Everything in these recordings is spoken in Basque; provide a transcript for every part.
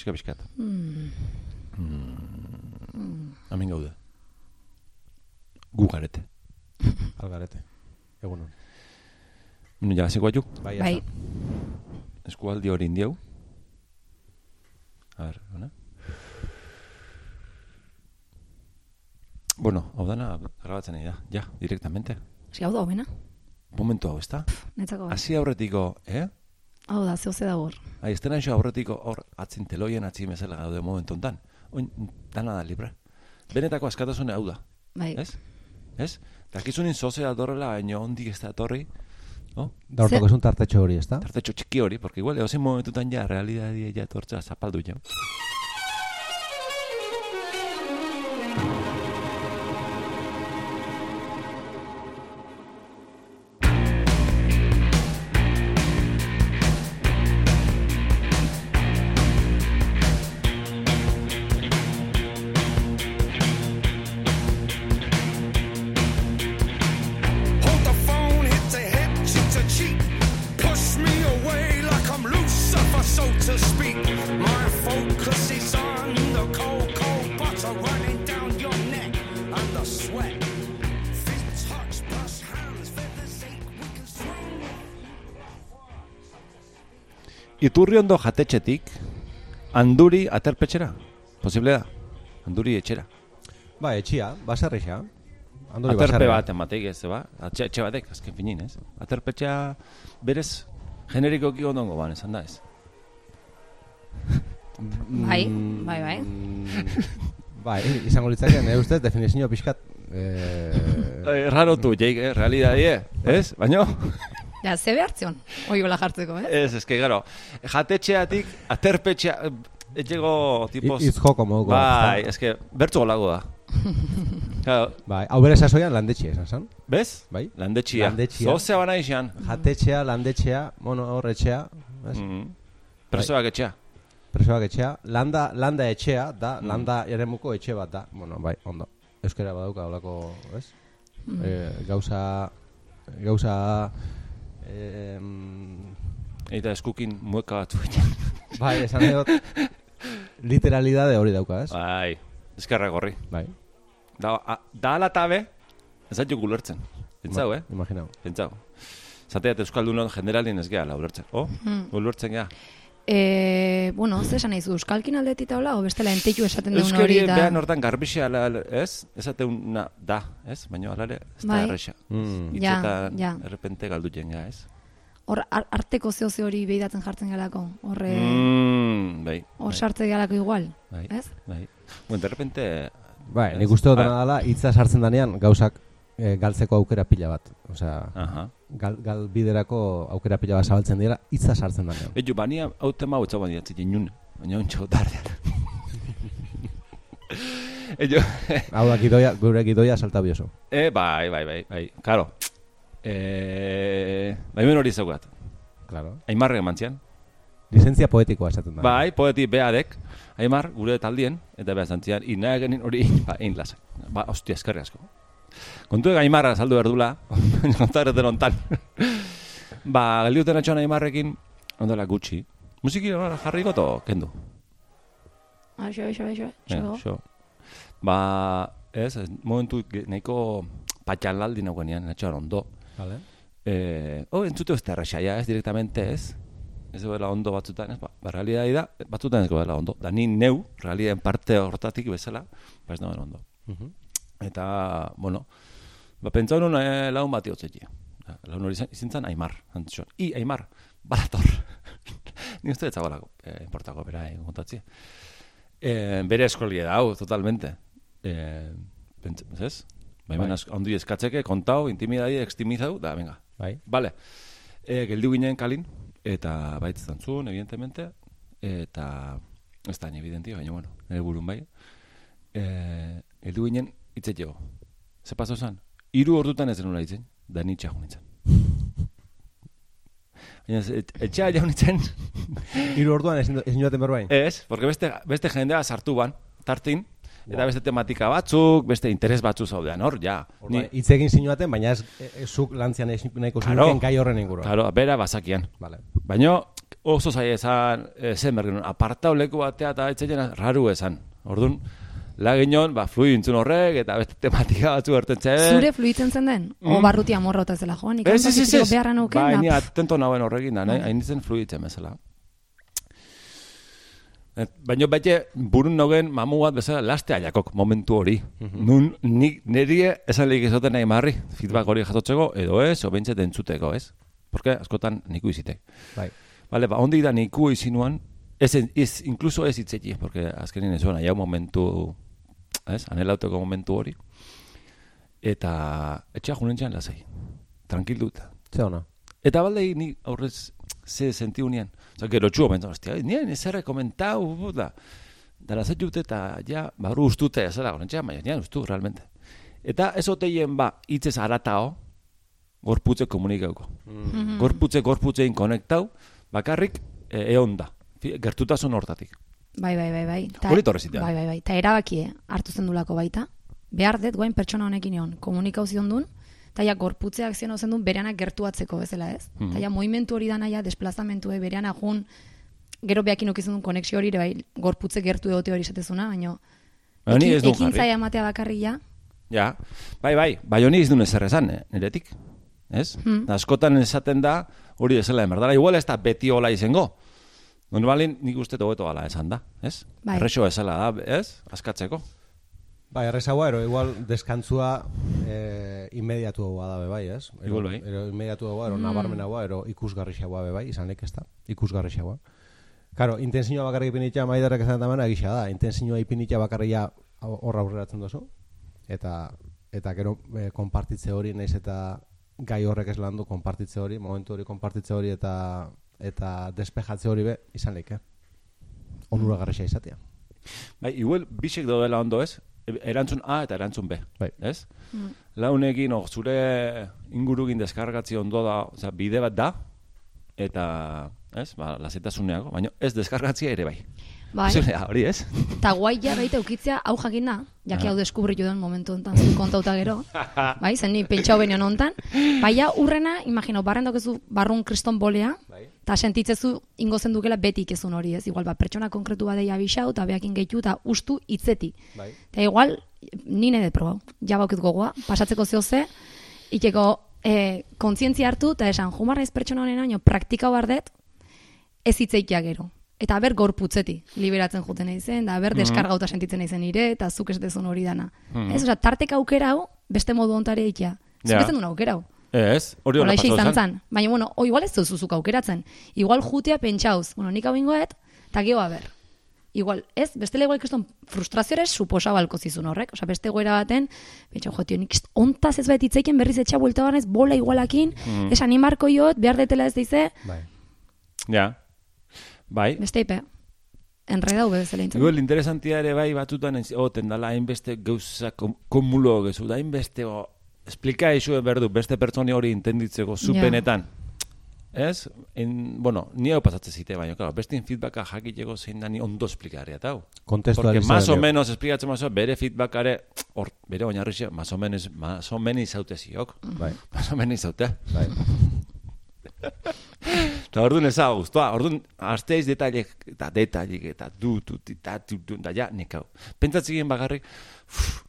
pixka pixkat. Mm. Mm. Hemen gaude. Gu garete. Algarete. Egunon. Bueno, ja, zeko aju. Bai, Bai, Eskualdi hori indiau. A ver, ona. Bueno, hau dana grabatzen nahi da. Ja, directamente. eski hau da hobena, Momentu hau, ezta? netzako bai. Hasi aurretiko, eh? Hau da, zehose da hor. Ai, estena iso aurretiko hor atzin teloien atzin bezala gaude momentu hontan. Oin, dana da libre. Benetako askatasune hau da, Bai. ez? Ez? Dakizunin zoze aldorrela, baino ondik ez da etorri, no? Da hortako esun tartetxo hori, ezta? Tartetxo txiki hori, porque igual eosin momentutan ja, realidadi ja etortza zapaldu ja. Iturri ondo jatetxetik, anduri aterpetxera. Posible da? Anduri etxera. Ba, etxia, baserrixa. Andori Aterpe bat emateik ez, ba? Atxe, etxe batek, azken finin, ez? Aterpetxea berez generikoki ondongo ban, esan da ez? Bai, bai, bai. Bai, izango litzake, nire ustez, definizio pixkat... Eh, Eh, Raro tu, jeik, eh? Realidadie, ez? Baino? Ja, ze behartzion, hoi bola jartzeko, eh? Ez, eske, gero, jatetxeatik, aterpetxea, etxego tipos... Hitz joko moduko. Bai, ezta? eske, bertzu golago da. Claro, Bai, hau bere sasoian landetxia esan zan. bez? Bai. Landetxia. Landetxia. Zozea bana izan. Jatetxea, landetxea, mono horretxea, ez? Mm. Presoak etxea. presoak etxea, landa, landa etxea da, Mm. landa eremuko etxe bat da. Bueno, bai, ondo. Euskara badauka olako, ez? Eh, gauza, gauza, eh, Eta eskukin mueka bat bai, esan dut, literalidade hori dauka, ez? Bai, eskerra gorri. Bai, Da, a, da ala tabe, ez zaitu gulertzen. Pentsau, eh? Imaginau. Pentsau. Zateat Euskaldunon generalin ez gehala ulertzen. Oh, Mm. ulertzen gea. E, bueno, ze esan nahi zu, euskalkin aldetik taula, o bestela enteitu esaten duen Euskari hori eta... behan hortan garbixea, ala, ez? Ezateuna da, ez? Baina alare, ez da Bai. erresa. Mm. Ja, ja. errepente galdu jengea, ez? Hor, ar- arteko zeo ze hori behidatzen jartzen galako, horre, Mm, bai, hor bai, sartze galako igual, bai, ez? bai. Bueno, de repente... Bai, Ez? nik uste dut Bai. dena dela, hitza sartzen danean, gauzak eh, galtzeko aukera pila bat. Osea, Aha. Gal, gal biderako aukera pila bat zabaltzen dira, hitza sartzen danean. Ejo, bania hau tema hau etzaban diatzi jinun, baina ontsa tardean. Ejo, Hau da, gidoia, gure gidoia salta bioso. eh, bai, bai, bai, bai, karo. Eh, bai ben hori zaugat. Claro. Aimarre emantzian. Lizentzia poetikoa esaten da. Bai, poeti beadek, Aimar, gure taldien, eta behar zantzian, ina genin hori, ba, egin lasa. Ba, ostia, eskerri asko. Kontu ega Aimarra saldu behar dula, kontareten ontan. ba, geldiuten atxoan Aimarrekin, ondela gutxi. Musiki hori jarri goto, kendu. Aixo, aixo, aixo, aixo. xo. Ba, ez, momentu nahiko patxalaldi nagoenean, atxoan ondo. Vale. Eh, oh, entzute ez terraxa, ja, ez directamente ez. Ez dela ondo batzutan, ez, ba, ba realidadi da, batzutan ez dela ondo. Da ni neu, realidadien parte hortatik bezala, ba ez nagoen ondo. Mhm. Eta, bueno, ba, pentsau nun eh, laun bati hotzetxe. Laun hori izan- izin zen Aimar, antzioan. I, Aimar, barator. Ni uste etzagoelako, eh, importako bera egin kontatzi. Eh, bere eskolia da, hau, totalmente. Eh, pentsa, ez? Baimen Bai. bai. ondi eskatzeke, kontau, intimidadi, extimizau, da, venga. Bai. Vale. E, geldiu ginen kalin, eta baitz zantzun, evidentemente, eta ez da, evidenti, baina, bueno, nire burun bai. E, geldiu ginen, itzetxego. Ze paso zan? Hiru ordutan ez denula itzen, da ni txagun itzen. Baina, et- etxea jaun itzen, Hiru orduan ezin joaten berbain. ez, porque beste, beste jendea sartu ban, tartin, eta beste tematika batzuk, beste interes batzuk zaudean, hor, ja. Ni... Hitz egin zinuaten, baina ez, ez zuk lantzian ez nahiko Claro. gai horren inguruan. Claro, bera bazakian. Vale. Baina oso zaila esan, e, zen bergen, apartau leku batea eta etxeien raru esan. Orduan, laginon, ba, fluidu intzun horrek, eta beste tematika batzu ertentzen. Zure fluitzen zen den? O Mm. barruti amorra eta zela joan, Ez, ez, ez, ez. beharra nuken, Ba, da, ni pff, atento nauen horrekin da, nahi, Vale. hain nintzen fluitzen bezala. Et, Baina bete burun nogen mamu bat bezala laste aiakok momentu hori. Nun nik nerie esan lehik ezoten nahi marri, feedback hori jasotzeko, edo ez, o bentsat entzuteko, ez? Porque askotan niku izitek. Bai. Vale, ba, ondik da niku izinuan, ez, ez, incluso ez itzeki, porque azkenin ez hau momentu, ez, anelauteko momentu hori. Eta etxea junentxean lasai, tranquilduta. Ze ona. Eta baldei ni aurrez ze sentiu nien. Osa, gero txuo bentsa, hostia, nien ezerre komentau, da. Da la jute eta ja, baru ustute, ez da, gorentxea, baina nien ustu, realmente. Eta ez oteien ba, hitzez aratao, gorputze komunikauko. mhm. Gorputze, gorputzein konektau, bakarrik e, eon da. Fi- Gertutasun hortatik. Bai, bai, bai, bai. Ta- Hori torre zitea. Bai, bai, bai. Ta erabakie hartu zendulako baita. Behar dut guain pertsona honekin egon. Komunikau zion duen, eta ja gorputzeak zion zen duen bereanak gertuatzeko bezala ez. Mhm. Eta ja movimentu hori dana ja desplazamentu bereana jun, gero behakin okizun duen konexio hori, bai, gorputze gertu egote hori esatezuna, baina Baina ez duen jarri. ematea bakarrik ja. Ja, bai, bai, bai honi ez duen ezer esan, eh, niretik. Ez? Hmm. Da, askotan esaten da, hori esela emerdala. Igual ez da beti hola izango. Normalin nik uste hobeto gala esan da, ez? Bai. Errexo esela da, ez? Askatzeko. Bai, errezagoa, ero igual deskantzua eh, inmediatuagoa da be bai, ez? Ero, Igual bai. Ero inmediatuagoa, ero Mm. nabarmenagoa, ero ikusgarrixagoa be bai, izanik ez da, ikusgarrixagoa. Karo, intensinua bakarrik ipinitea maiderrek esan damana egisa da, intensinua ipinitea bakarria hor aurreratzen duzu, eta eta gero eh, konpartitze hori naiz eta gai horrek ez landu konpartitze hori, momentu hori konpartitze hori eta eta despejatze hori be izan leike. Onuragarria izatea. Bai, igual bisek daudela ondo, ez? Erantzun A eta erantzun B, Bai. ez? Mm. Launekin, oh, zure ingurugin deskargatzi ondo da, osea, bide bat da, eta, ez, ba, lasetasuneago, baina ez deskargatzia ere bai. Bai, Posiblea, hori, ez? eta guai ja baita ukitzea hau jakin da, jaki Ah. hau deskubritu den momentu honetan, zuk kontauta gero, bai, zen ni pentsau benion hontan, baina urrena, imagino, barren daukezu barrun kriston bolea, Bai. eta sentitzezu ingo zen dukela beti ikezun hori, ez? Igual, ba, pertsona konkretu badeia abisau, eta behakin gehitu, eta ustu hitzeti. Bai. Eta igual, nine de probau, ja baukit gogoa, pasatzeko zehoze, ikeko e, kontzientzia hartu, eta esan, jumarraiz pertsona honen praktika bardet, ez hitzeikia gero. Eta ber gorputzeti liberatzen juten nahi zen, da ber deskargauta sentitzen nahi zen nire, eta zuk ez dezun hori dana. Mhm. Ez, oza, tarteka aukera hau, beste modu ontari eikia. Zuk Ja. ez duen aukera hau. Ez, hori pasau izan zan. Baina, bueno, o, igual ez duzuzuk aukeratzen. Igual jutea pentsauz. Bueno, nik hau ingoet, eta geho ber. Igual, ez, bestela igual kriston frustrazioa suposa balko zizun horrek. Osa, beste goera baten, betxo, jo, tio, nik ontaz ez bait itzeiken berriz etxa buelta barnez, bola igualakin, Mhm. ez animarko jot, behar detela ez dize, Bai. Ja. Bai. beste ipe. Enredau bezala intzen. Igual interesantia ere bai batutan ez- oten dala hainbeste gauza kom, komulo gezu, da hainbeste o, esplika isu berdu beste pertsoni hori intenditzeko zupenetan. Ez? En, bueno, ni hau pasatzen zite, baina, claro, beste feedbacka jakiteko zein da ni ondo hau. Kontestuali Porque más o menos esplikatzen mazo, bere feedbackare, hor, bere oinarrixe, más o menos, más o menos zaute ziok. Bai, Más o menos zaute. bai. Eta orduan ez hau guztua, orduan asteiz detailek, eta detailek, eta du, du, eta du, du, da ja, nik hau. Pentsatzen bagarrik,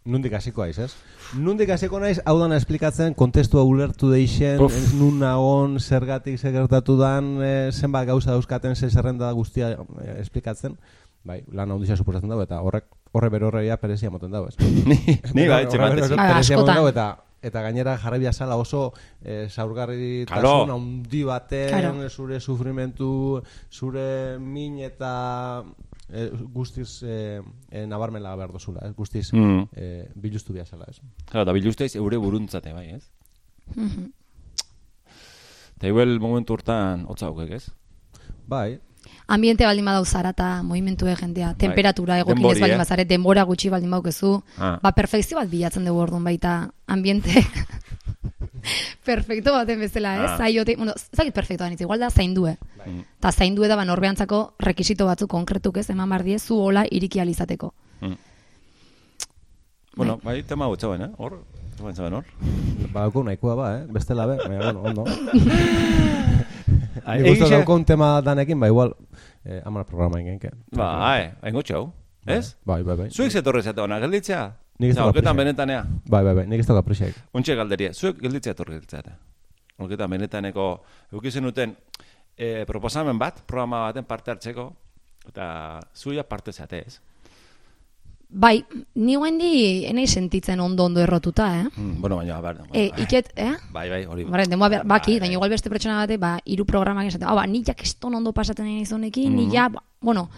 Nundik hasiko naiz, ez? Nundik hasiko naiz, hau dana esplikatzen, kontestua ulertu deixen, Uf. nun nagon, zergatik zer gertatu dan, e, zenbat gauza dauzkaten, ze zerrenda guztia e, esplikatzen, bai, lan handisa suposatzen dago, eta horrek, horre bere horreia perezia moten dago, ez? ni, ni bai, moten askotan. dago, eta eta gainera jarraibia zala oso e, zaurgarri Claro. tasun handi baten, Claro. zure sufrimentu, zure min eta e, guztiz e, e, nabarmela behar dozula, ez? Guztiz Mm. e, biluztu behar zela, ez? Claro, da bilusteiz eure buruntzate, bai, ez? Mhm. Eta igual momentu hortan hotza ez? Bai, Ambiente baldin badau zarata, movimentue jendea, temperatura egokin ez baldin eh? bazare, denbora gutxi baldin baukezu, Ah. ba perfekzio bat bilatzen dugu orduan baita ambiente perfecto baten bezala, ez? Ah. Zaiote, bueno, zakit perfecto da igual da zaindue. Bai. Ta zaindue da ba norbeantzako rekisito batzuk konkretuk ez, eman bar zu hola iriki alizateko. Mm. Bueno, bai, tema gutxauen, eh? Hor, hor. Badauko nahikoa ba, eh? Bestela be, baina, bueno, ondo. Nik uste daukon tema danekin, ba, igual, eh, amar programa ingenke. Bai, hain gutxau, ez? Bai, bai, bai. Zuek zetorre zate hona, gelditzea? Nik ez Eta, Horketan prisa. benetanea. Bai, bai, bai, nik ez dauka presiak. Ontxe galderia, zuek gelditzea etorri gelditzea. Horketan benetaneko, eukizen duten e, proposamen bat, programa baten parte hartzeko, eta zuia parte zate, ez? Bai, ni guendi enei sentitzen ondo ondo errotuta, eh? Mm, bueno, baina, bar, E, iket, eh? bai, bai, hori. Bara, denboa behar- baki, Bai. baina igual beste pertsona bate, ba, hiru programak esaten, ah, ba, ni ja keston ondo pasaten nahi naiz honekin, ni ja, ba, bueno,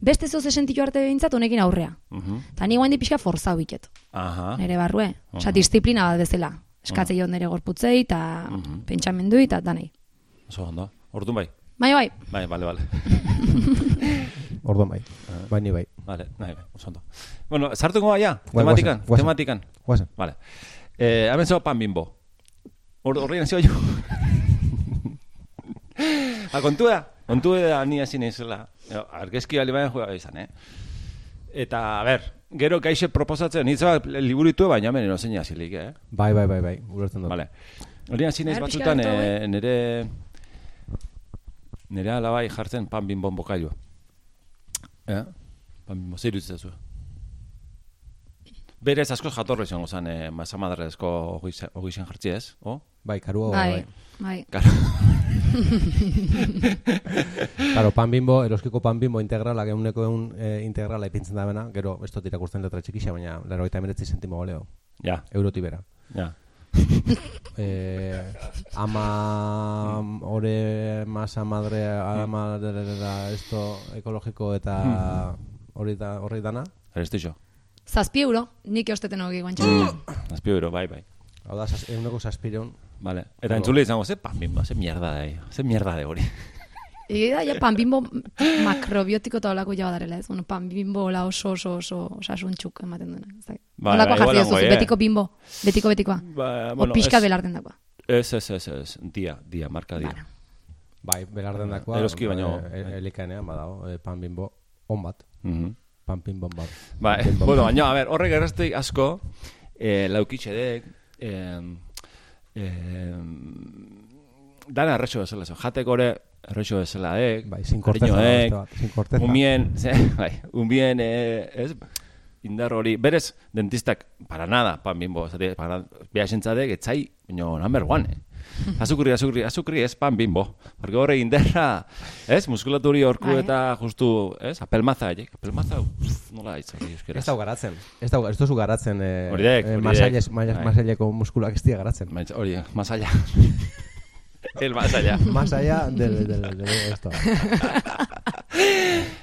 beste zoze sentitu arte behintzat honekin aurrea. Mhm. Eta ni guendi pixka forzau biket, Aha. nire barrue. Osa, Aha. disiplina bat bezala. Eskatzei jo nire gorputzei, eta Mhm. pentsamendui, eta danei. Oso ondo. Orduan bai. Baina bai, Bai, bale, bale. Orduan bai. Bai, ni bai. Vale, nahi, bai, oso ondo. Bueno, sartuko gaia, Bai, tematikan, guazen, guazen. tematikan. Guazen. Vale. Eh, hemen zo pan bimbo. Hor horri nazio jo. A kontua, kontua da ni hasi naizela. Jo, Argazki bali baina joa izan, eh. Eta, a ber, gero kaixe proposatzen, nitza liburitu baina hemen no zein hasilik, eh. Bai, bai, bai, bai, ulertzen dut. Vale. Hori hasi naiz A ber, batzutan bat eh, nire nire alabai jartzen pan bimbon bokailua. Pan bimbo, zer iruditzen zuen. Berez asko jatorra izango zen, eh, masamadrezko hogixen jartzi ez, o? Bai, karua, bai, bai. bai. Claro. Claro, pan bimbo, eroskiko pan bimbo integrala, eguneko egun eh, integrala ipintzen da bena, gero, ez dut irakurtzen letra txikixa, baina, laro eta emeretzi sentimo goleo, ja, euroti bera. ja. Eh, ama ore masa madre ama da, esto ekologiko eta hori da horri dana. Dixo. Zazpi euro, nik eusteten hogi guantxe. Azpi euro, bai, bai. Hau da, zaz- ehuneko zazpireun. Vale. Eta entzule izango, ze pan bimbo, ze mierda da, eh. ze mierda de hori. Egi da, ja, pan bimbo makrobiotiko eta olako jaba darela, ez? Bueno, pan bimbo la oso oso oso osasuntxuk ematen duena. Ez dakit. Jarri igual duzu, hango, eh. betiko bimbo, betiko betikoa. Ba, o pixka ez- belarten dakoa. Ez, ez, ez, ez, dia, dia, marka dia. Bai, belarden dakoa. Eroski baino- eh, eh, elikaenean badago, eh, pan bimbo on bat. Mhm. Pan bimbo bat. Ba, bueno, baina, a ber, horrek errazte asko, eh, laukitxedek, eh, eh, dana errexo bezala, zo, jateko ere errexo bezala, eh, Bai, beste bat, sin corteza. umien, ze, bai, umien, eh, ez, indar hori, berez, dentistak, para nada, pan bimbo, zate, para, beha esentzadek, etzai, baina number one, eh. Azukri, azukri, azukri ez pan bimbo. Porque horre inderra, ez, muskulaturi horku Bai. eta justu, ez, apelmaza, haiek, apelmaza, uf, nola hitz hori euskeraz. Ez dau garatzen. Ez dau, ez duzu garatzen eh, Horiek, eh, horiek. masailes- ma- Bai. masaileko muskulak ez dira garatzen. Hori, más allá. El más allá. Más allá del, del, del, esto.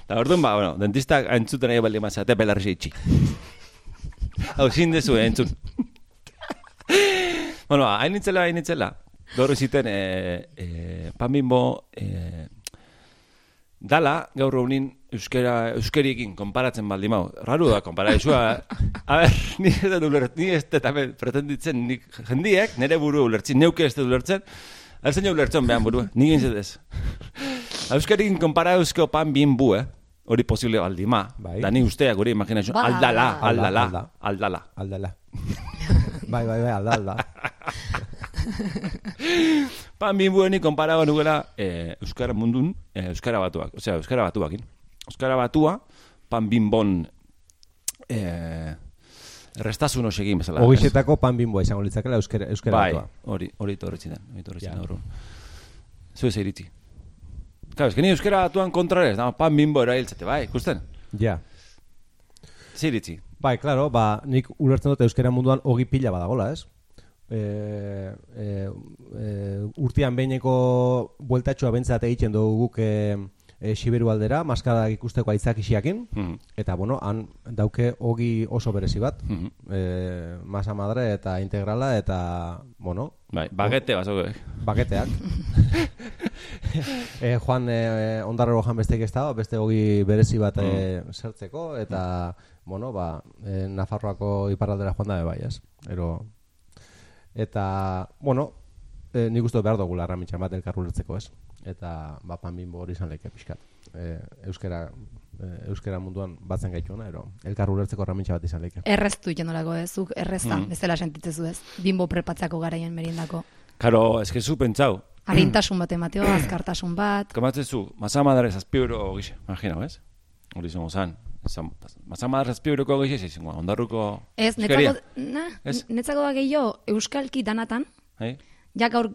Eta orduan, ba, bueno, dentistak entzuten nahi baldin mazate, belarri itxi. Hau, zin dezu, eh, entzun. bueno, hain nintzela, hain nintzela. Gaur ziten, eh, eh, pan bimbo, eh, dala, gaur egunin, euskera, euskeriekin konparatzen baldin mau. Raru da, konpara izua. A ber, ni ez dut ulertzen, ni ez dut pretenditzen, nik jendiek, nire buru ulertzen, neuke ez dut ulertzen, Alzein ulertzen behan buru, ni gintzet ez. Euskarikin konpara eusko pan bimbu, eh? Hori posible baldima. Bai. Da ni usteak hori imaginazio. Ba. Aldala, aldala, Alda, aldala. Aldela. bai, bai, bai, alda, alda. Pan bimbueni konparago nugela eh, Euskara mundun, eh, Euskara batuak. Osea, Euskara batuakin. Euskara batua, pan bimbon eh, restasun osegin bezala. ez? Ogixetako pan bimboa izango litzakela euskera, euskera Bai, hori, hori torretzi den. Hori torretzi Ja. den aurrun. Zu ez iritzi. Claro, es que ni euskara batuan kontra ez, da, pan bimbo erailtzete, bai, ikusten? Ja. Ze iritzi. Bai, claro, ba, nik ulertzen dut euskera munduan ogi pila badagola, ez? E, e, e, urtean behineko bueltatxoa bentsat egiten dugu guk e, e, Siberu aldera, maskadak ikusteko aitzakisiakin, Mhm. eta, bueno, han dauke ogi oso berezi bat, Mhm. e, masa madre eta integrala, eta, bueno, Bai, bagete basoko. baketeak. e, Juan e, ondarrero jan besteik ez da, beste ogi berezi bat e, sertzeko, eta, bueno, ba, e, Nafarroako iparraldera joan da bai, ez? Ero, eta, bueno, e, nik uste behar dugu larramitxan bat elkar ulertzeko, ez? Eta, ba, pan bimbo hori izan leke pixkat. e, euskera e, euskera munduan batzen gaituena, ero elkar ulertzeko erramintza bat izan leike. Erreztu jenolako ez, zuk errezta, Mhm. bezala sentitzezu ez, bimbo prepatzako garaien merindako. Karo, eske zu pentsau, Arintasun bat emateo, azkartasun bat, Kamatzezu, masa madare zazpi euro gixe, imagina, ez? Hori izango zan. Zan- Masa madare zazpi euroko gixe, izango, ondarruko... ez, netzako, na, Ez? netzako da gehiago, euskalki danatan, Hai? ja gaur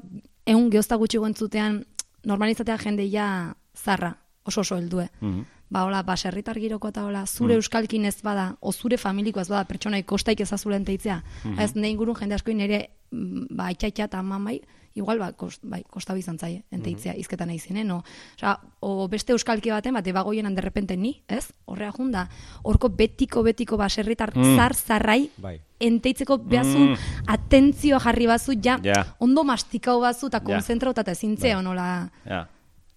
egun geozta gutxi guentzutean normalizatea jende ja zarra, oso oso heldue. Mhm. Ba, hola, baserritar giroko eta hola, zure euskalkin ez bada, o zure familiko ez bada, pertsonai kostaik ezazulen teitzea. Ez, ne ingurun jende asko nire, mm, ba, itxaitxa eta mamai, igual, ba, kost, bai, kosta bizan zaie, enteitzea, izketan nahi zinen, no? Osa, o beste euskalki baten, bat, ebagoienan derrepente ni, ez? Horrea junda, horko betiko, betiko baserritar zar, zarrai, Bai. enteitzeko behazun atentzioa jarri bazu, ja, Ja. ondo mastikau bazu, eta Ja. konzentrauta eta ezintzea, nola, Ja.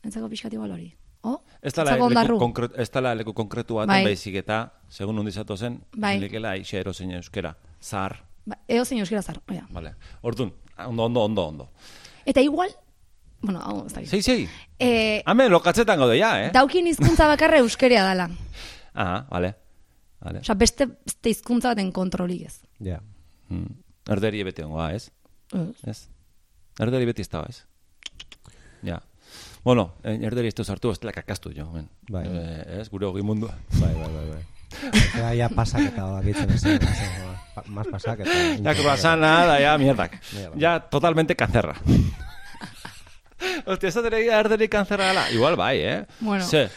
entzako pixkat igual hori. Oh? Ez dala leku, konkret, ez dala leku konkretu bat, Bai. baizik eta, segun ondizatu zen, Bai. lekela ixe erozein euskera. Zar, Ba, eo euskera zar, oia. vale. Orduan, ondo, ondo, ondo, ondo. Eta igual, bueno, hau, ez da. Sei, sei. Eh, Hemen lokatzetan gaude ja, eh? daukin hizkuntza bakarra euskerea dala. Ah, vale. Vale. Osa, beste, beste hizkuntza baten kontrolik ez. Ja. Mm. Erderi beti ongoa, ez? Ez. Ez? Erderi beti ez da, ez? Ja. Bueno, eh, erderi ez du sartu, ez dela kakastu jo. Bai. Eh, ez, gure hogi mundua. Bai, bai, bai, bai. Ja, ja pasaketa da gitzen ez. ez, pa- Más pasaketa. Ja, croissana, da, ja, mierdak. Mierda. Ja, totalmente kanzerra. Hostia, ez da erderi kanzerra dela. Igual bai, eh? Bueno. Ze.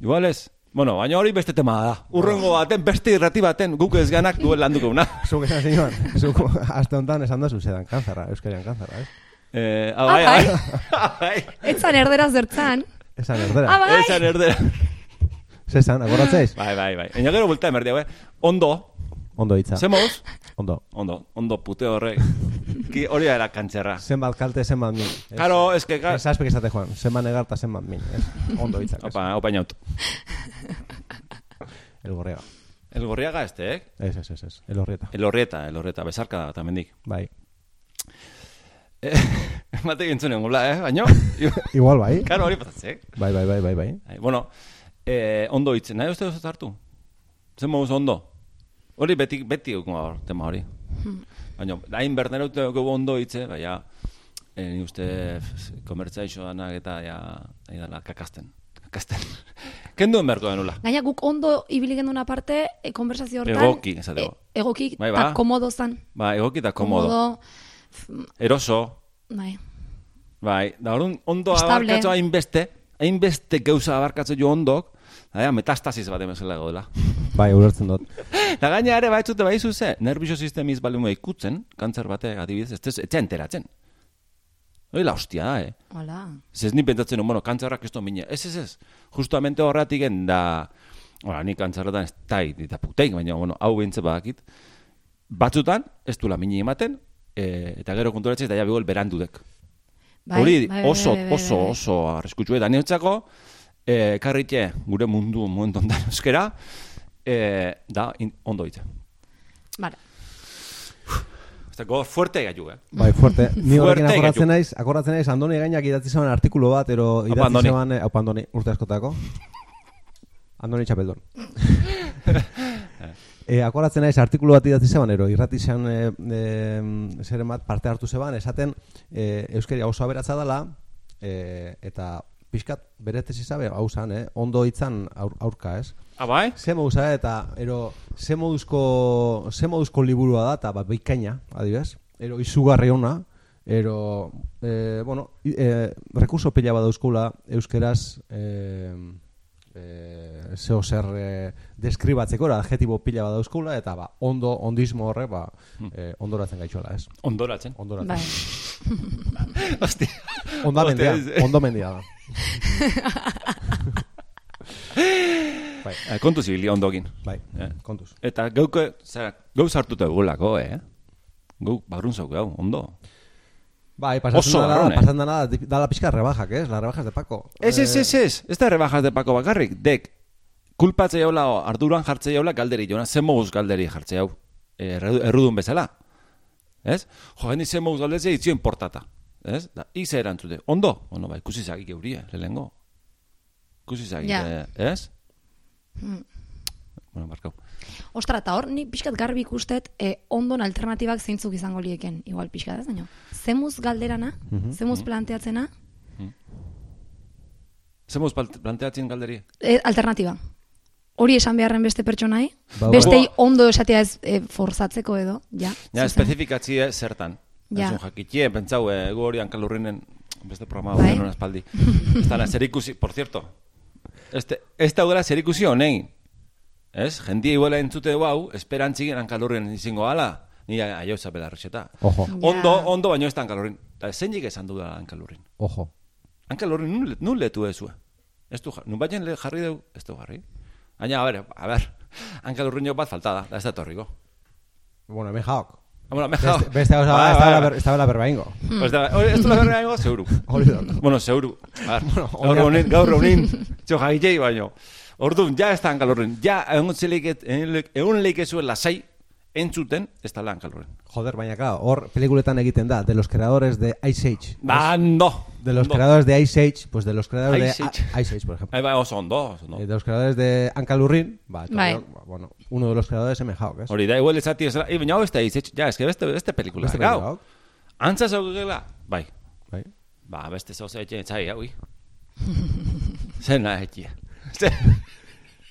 Igual ez. Bueno, baina hori beste tema da. Urrengo baten, beste irrati baten, guk ez ganak duen landuko una. Zuk esan zinuan, zuk aste honetan esan da zuzedan kanzara, euskarian kanzara, ez? Eh, ah, bai, Ah, bai. bai. Ah, bai. Etzan erderaz zertzan. Esan erdera. Ah, bai. Esan Zesan, agoratzeiz? Bai, bai, bai. Ena gero bulta emerdia, eh? Ondo, Ondo hitza. ze moz? Ondo. Ondo, ondo pute horrek. Ki hori era kantxerra. Zenbat kalte, zenbat min. Ez- Karo, es que... Ez aspek esate joan, zenbat negarta, zenbat min. Ez? Ondo hitzak, ez? Opa, opa inaut. El gorrega. El gorriaga este, eh? Ez, ez, ez, ez. El horrieta. El horrieta, el horrieta, bezarka da, tamendik. Bai. Mate gintzuen gula, eh? Baina, Igual bai. karo hori patatze, eh? Bai, bai, bai, bai, bai. Ai, Bueno, eh, ondo hitzen, nahi uste dut hartu? Zer moduz ondo? Hori beti, beti eukun hor, tema hori. Baina, hain dute gau ondo hitze, baina, eh, ni uste komertzaixo danak eta ja, nahi dela, kakasten. Kakasten. Kenduen berko denula. Gaina guk ondo ibili genduna parte, e, konversazio hortan. Egoki, esateko. e, egoki, Bai, eta ba. komodo zan. Ba, egoki eta komodo. Komodo, Eroso, bai. bai, da orduan ondo Estable. abarkatzo hainbeste, hainbeste gauza abarkatzo jo ondok, da, ja, metastasis bat emezela gaudela. Bai, ulertzen dut. Da gaina ere baitzute bai zuze, nervioso sistemiz balimu ikutzen, kantzer bate adibidez, ez ez enteratzen. Hori la hostia da, eh? Hola. Ez ni pentsatzen, bueno, kantzarrak ez mine. Ez, ez, ez. Justamente horretik da, ora, ni kantzarretan ez tai, eta puteik, baina, bueno, hau bintze badakit. Batzutan, ez du mini ematen, e, eta gero konturatzen, eta ja bigol berandudek. Bai, Hori bai, bai, oso, bai, bai, oso, bai. oso arriskutsu eta niretzako, e, karritxe gure mundu momentu ondan euskera, e, da in, ondo hitza. Vale. Ez da, gor fuerte gaitu, eh? Bai, fuerte. Ni horrekin gaitu. naiz, akordatzen naiz, Andoni gainak idatzi zeban artikulu bat, ero idatzi zeban, hau Andoni, urte askotako. Andoni txapeldon. e, akoratzen naiz artikulu bat idatzi zeban, ero irrati zean e, e, zeren bat parte hartu zeban, esaten e, euskeria oso aberatza dela, e, eta pixkat bere tesi zabe, hau zan, eh? ondo hitzan aur, aurka, ez? Ah, bai? Ze moduza eta ero ze moduzko ze moduzko liburua da eta ba bikaina, adibidez. Ero izugarri ona, ero eh bueno, i- eh recurso pila bada euskula euskeraz eh eh zeo zer eh, deskribatzeko era adjetibo pila bada euskula eta ba ondo ondismo horre ba eh, ondoratzen gaitxola, ez? Ondoratzen. Ondoratzen. Bai. Hostia. Ondamendia, ondamendia da. bai, Eh, kontu zibili ondokin. bai, Eh. kontuz. Eta gauke, zera, gau sartuta egulako, eh? Gau, barrun zauke, hau, ondo. Bai, pasatzen dana, garrone. pasatzen dana, da, da la pizka rebajak, ¿es? Las rebajas de Paco. Ez, ez, ez, ez, ez da rebajas de pako bakarrik, dek, kulpatze jaula, arduran jartze jaula galderi jona, zen moguz galderi jartze jau, eh, erru- errudun bezala. Ez? Jo, geni zen moguz galderi itzio importata. Ez? Da, ize erantzute. Ondo? Bueno, ba, ikusi zagik eurie, lehengo. Ikusi zagit, Ja. eh, ez? Hmm. Bueno, barkau. Ostra, eta hor, ni pixkat garbi ikustet, e, ondon alternatibak zeintzuk izango lieken, igual pixkat ez, baina. Zemuz galderana, zemuz planteatzena, Zemuz pal- planteatzen galderi? e, alternatiba. Hori esan beharren beste pertsonai, Ba, bestei ba. ondo esatea ez e, forzatzeko edo, ja. Ja, zuzen. espezifikatzie zertan. Ja. Ja. jakitie, pentsau, eh, gu hori hankalurrinen beste programa Bai. bai. espaldi. ez da, zer ikusi, por cierto, este, ez daudela zer ikusi honei. Ez? Jendia iguala entzute hau, esperantzigen hankalurren izango ala. Ni aio zapela rexeta. Ojo, Ja. Ondo, ondo, baino ez da hankalurrin. Zein jik esan du da hankalurrin. ojo. Hankalurrin nun, nun letu ezue. Ez du, ja- nun baien le jarri deu, ez du jarri. Baina, a ber, a ber, hankalurrin jo bat falta da, da ez da torriko. Bueno, hemen jaok. Bueno, me Beste, gauza, Bai, ez bai, da bai. ber- ez da ez du la berra dago, zeuru. Hori da. Bueno, zeuru. Ver, gaur honin, gaur honin, txo jaitei baino. Orduan, ja ez da hankalurren. Ja, egun zeleiket, egun leikezuen lasai, entzuten, ez da lan hankalurren. Joder, baina claro, hor pelikuletan egiten da, de los creadores de Ice Age. Ba, no. De los no. creadores de Ice Age, pues de los creadores Ice de Age. A- Ice Age, por ejemplo. Bai, bai, oso ondo, oso ondo. Eh, De los creadores de Ancalurrin, ba, eta Bai. hor, ba, bueno, uno de los creadores hemen jaok, ez? Hori da, igual ezati ez da, e, baina hau ez da izetx, ja, ez que beste, beste pelikula, Beste gau. pelikula. Antza zaugela, bai. Bai. Ba, beste zauze etxe etzai, hau, Zena etxia.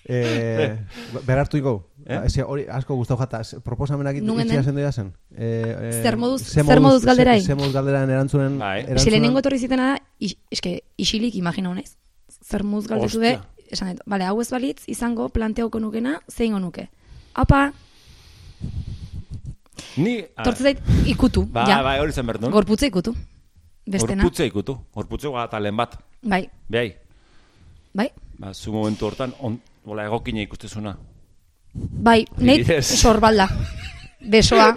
Eh, berartu ingo. Eh? Eh? Ese, hori asko gustau jata, proposamenak itxia den? zendoia zen. Eh, eh, Zer moduz- ze zer moduz galderai? Ze, ze moduz galderan erantzunen. Bai. erantzunen- lehenengo etorri zitena da, is, eske, isilik imagina honez. Zer muz galdetu de, esan dut, bale, hau ez balitz, izango planteauko nukena, zein nuke. Apa, Ni, a tortze zait, ikutu, ba, ja. bai, hori zen berdun. Gorputza ikutu. Bestena, Gorputze ikutu. Gorputze alen bat. bai, Behai. bai, Ba, zu momentu hortan, on, bola egokine ikustezuna. bai, neit sorbalda. Besoa,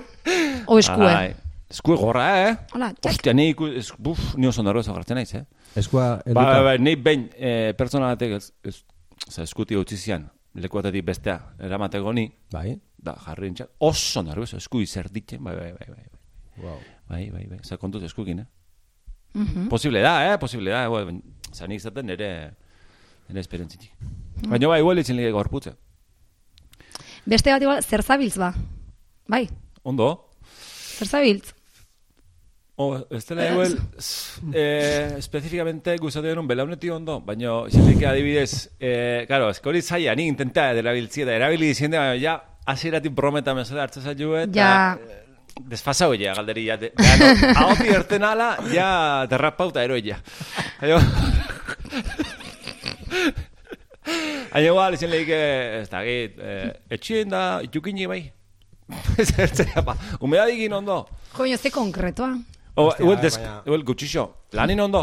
o eskue. Bai. Eskue gorra, eh? Hola, txak. Ostia, ni iku, es, buf, ni oso nervioso gartzen naiz, eh? Eskua, Ba, helduta. ba, ba, ni behin, eh, pertsona batek, ez, ez, oza, eskuti utzi zian, leku batetik bestea, eramateko ni, Bai. da, jarri entxat, oso nervioso, esku izer ditzen, bai, bai, bai, bai, bai, Wow. bai, bai, bai, za kontuz eskukin, eh? Mhm. Posible da, eh? Posible da, bai, baina, za nik izaten nire, nire esperientzitik. Baina bai, igual itzen lege gorputze. Beste bat igual, zer zabiltz ba. Bai, Ondo? zer zabiltz. O, ez dela igual, s- eh, especifikamente guztatu denun belauneti ondo, baina izatik adibidez, eh, claro, ez hori zaila, ni intenta erabiltzi eta erabili dizien, baina ja, hasieratik brometa mesela hartzen zaitu eta Ja. eh, desfasau ja, galderi, ja, de, ja no, ahoti erten ala, ja, derrapauta eroi ja. Aio, Aio, igual, izan lehik, ez da, git, eh, etxien da, itukini bai. Zertzea, ba, humedadikin ondo. Jo, baina ze konkretoa. Baina- igual gutxixo, lanin ondo.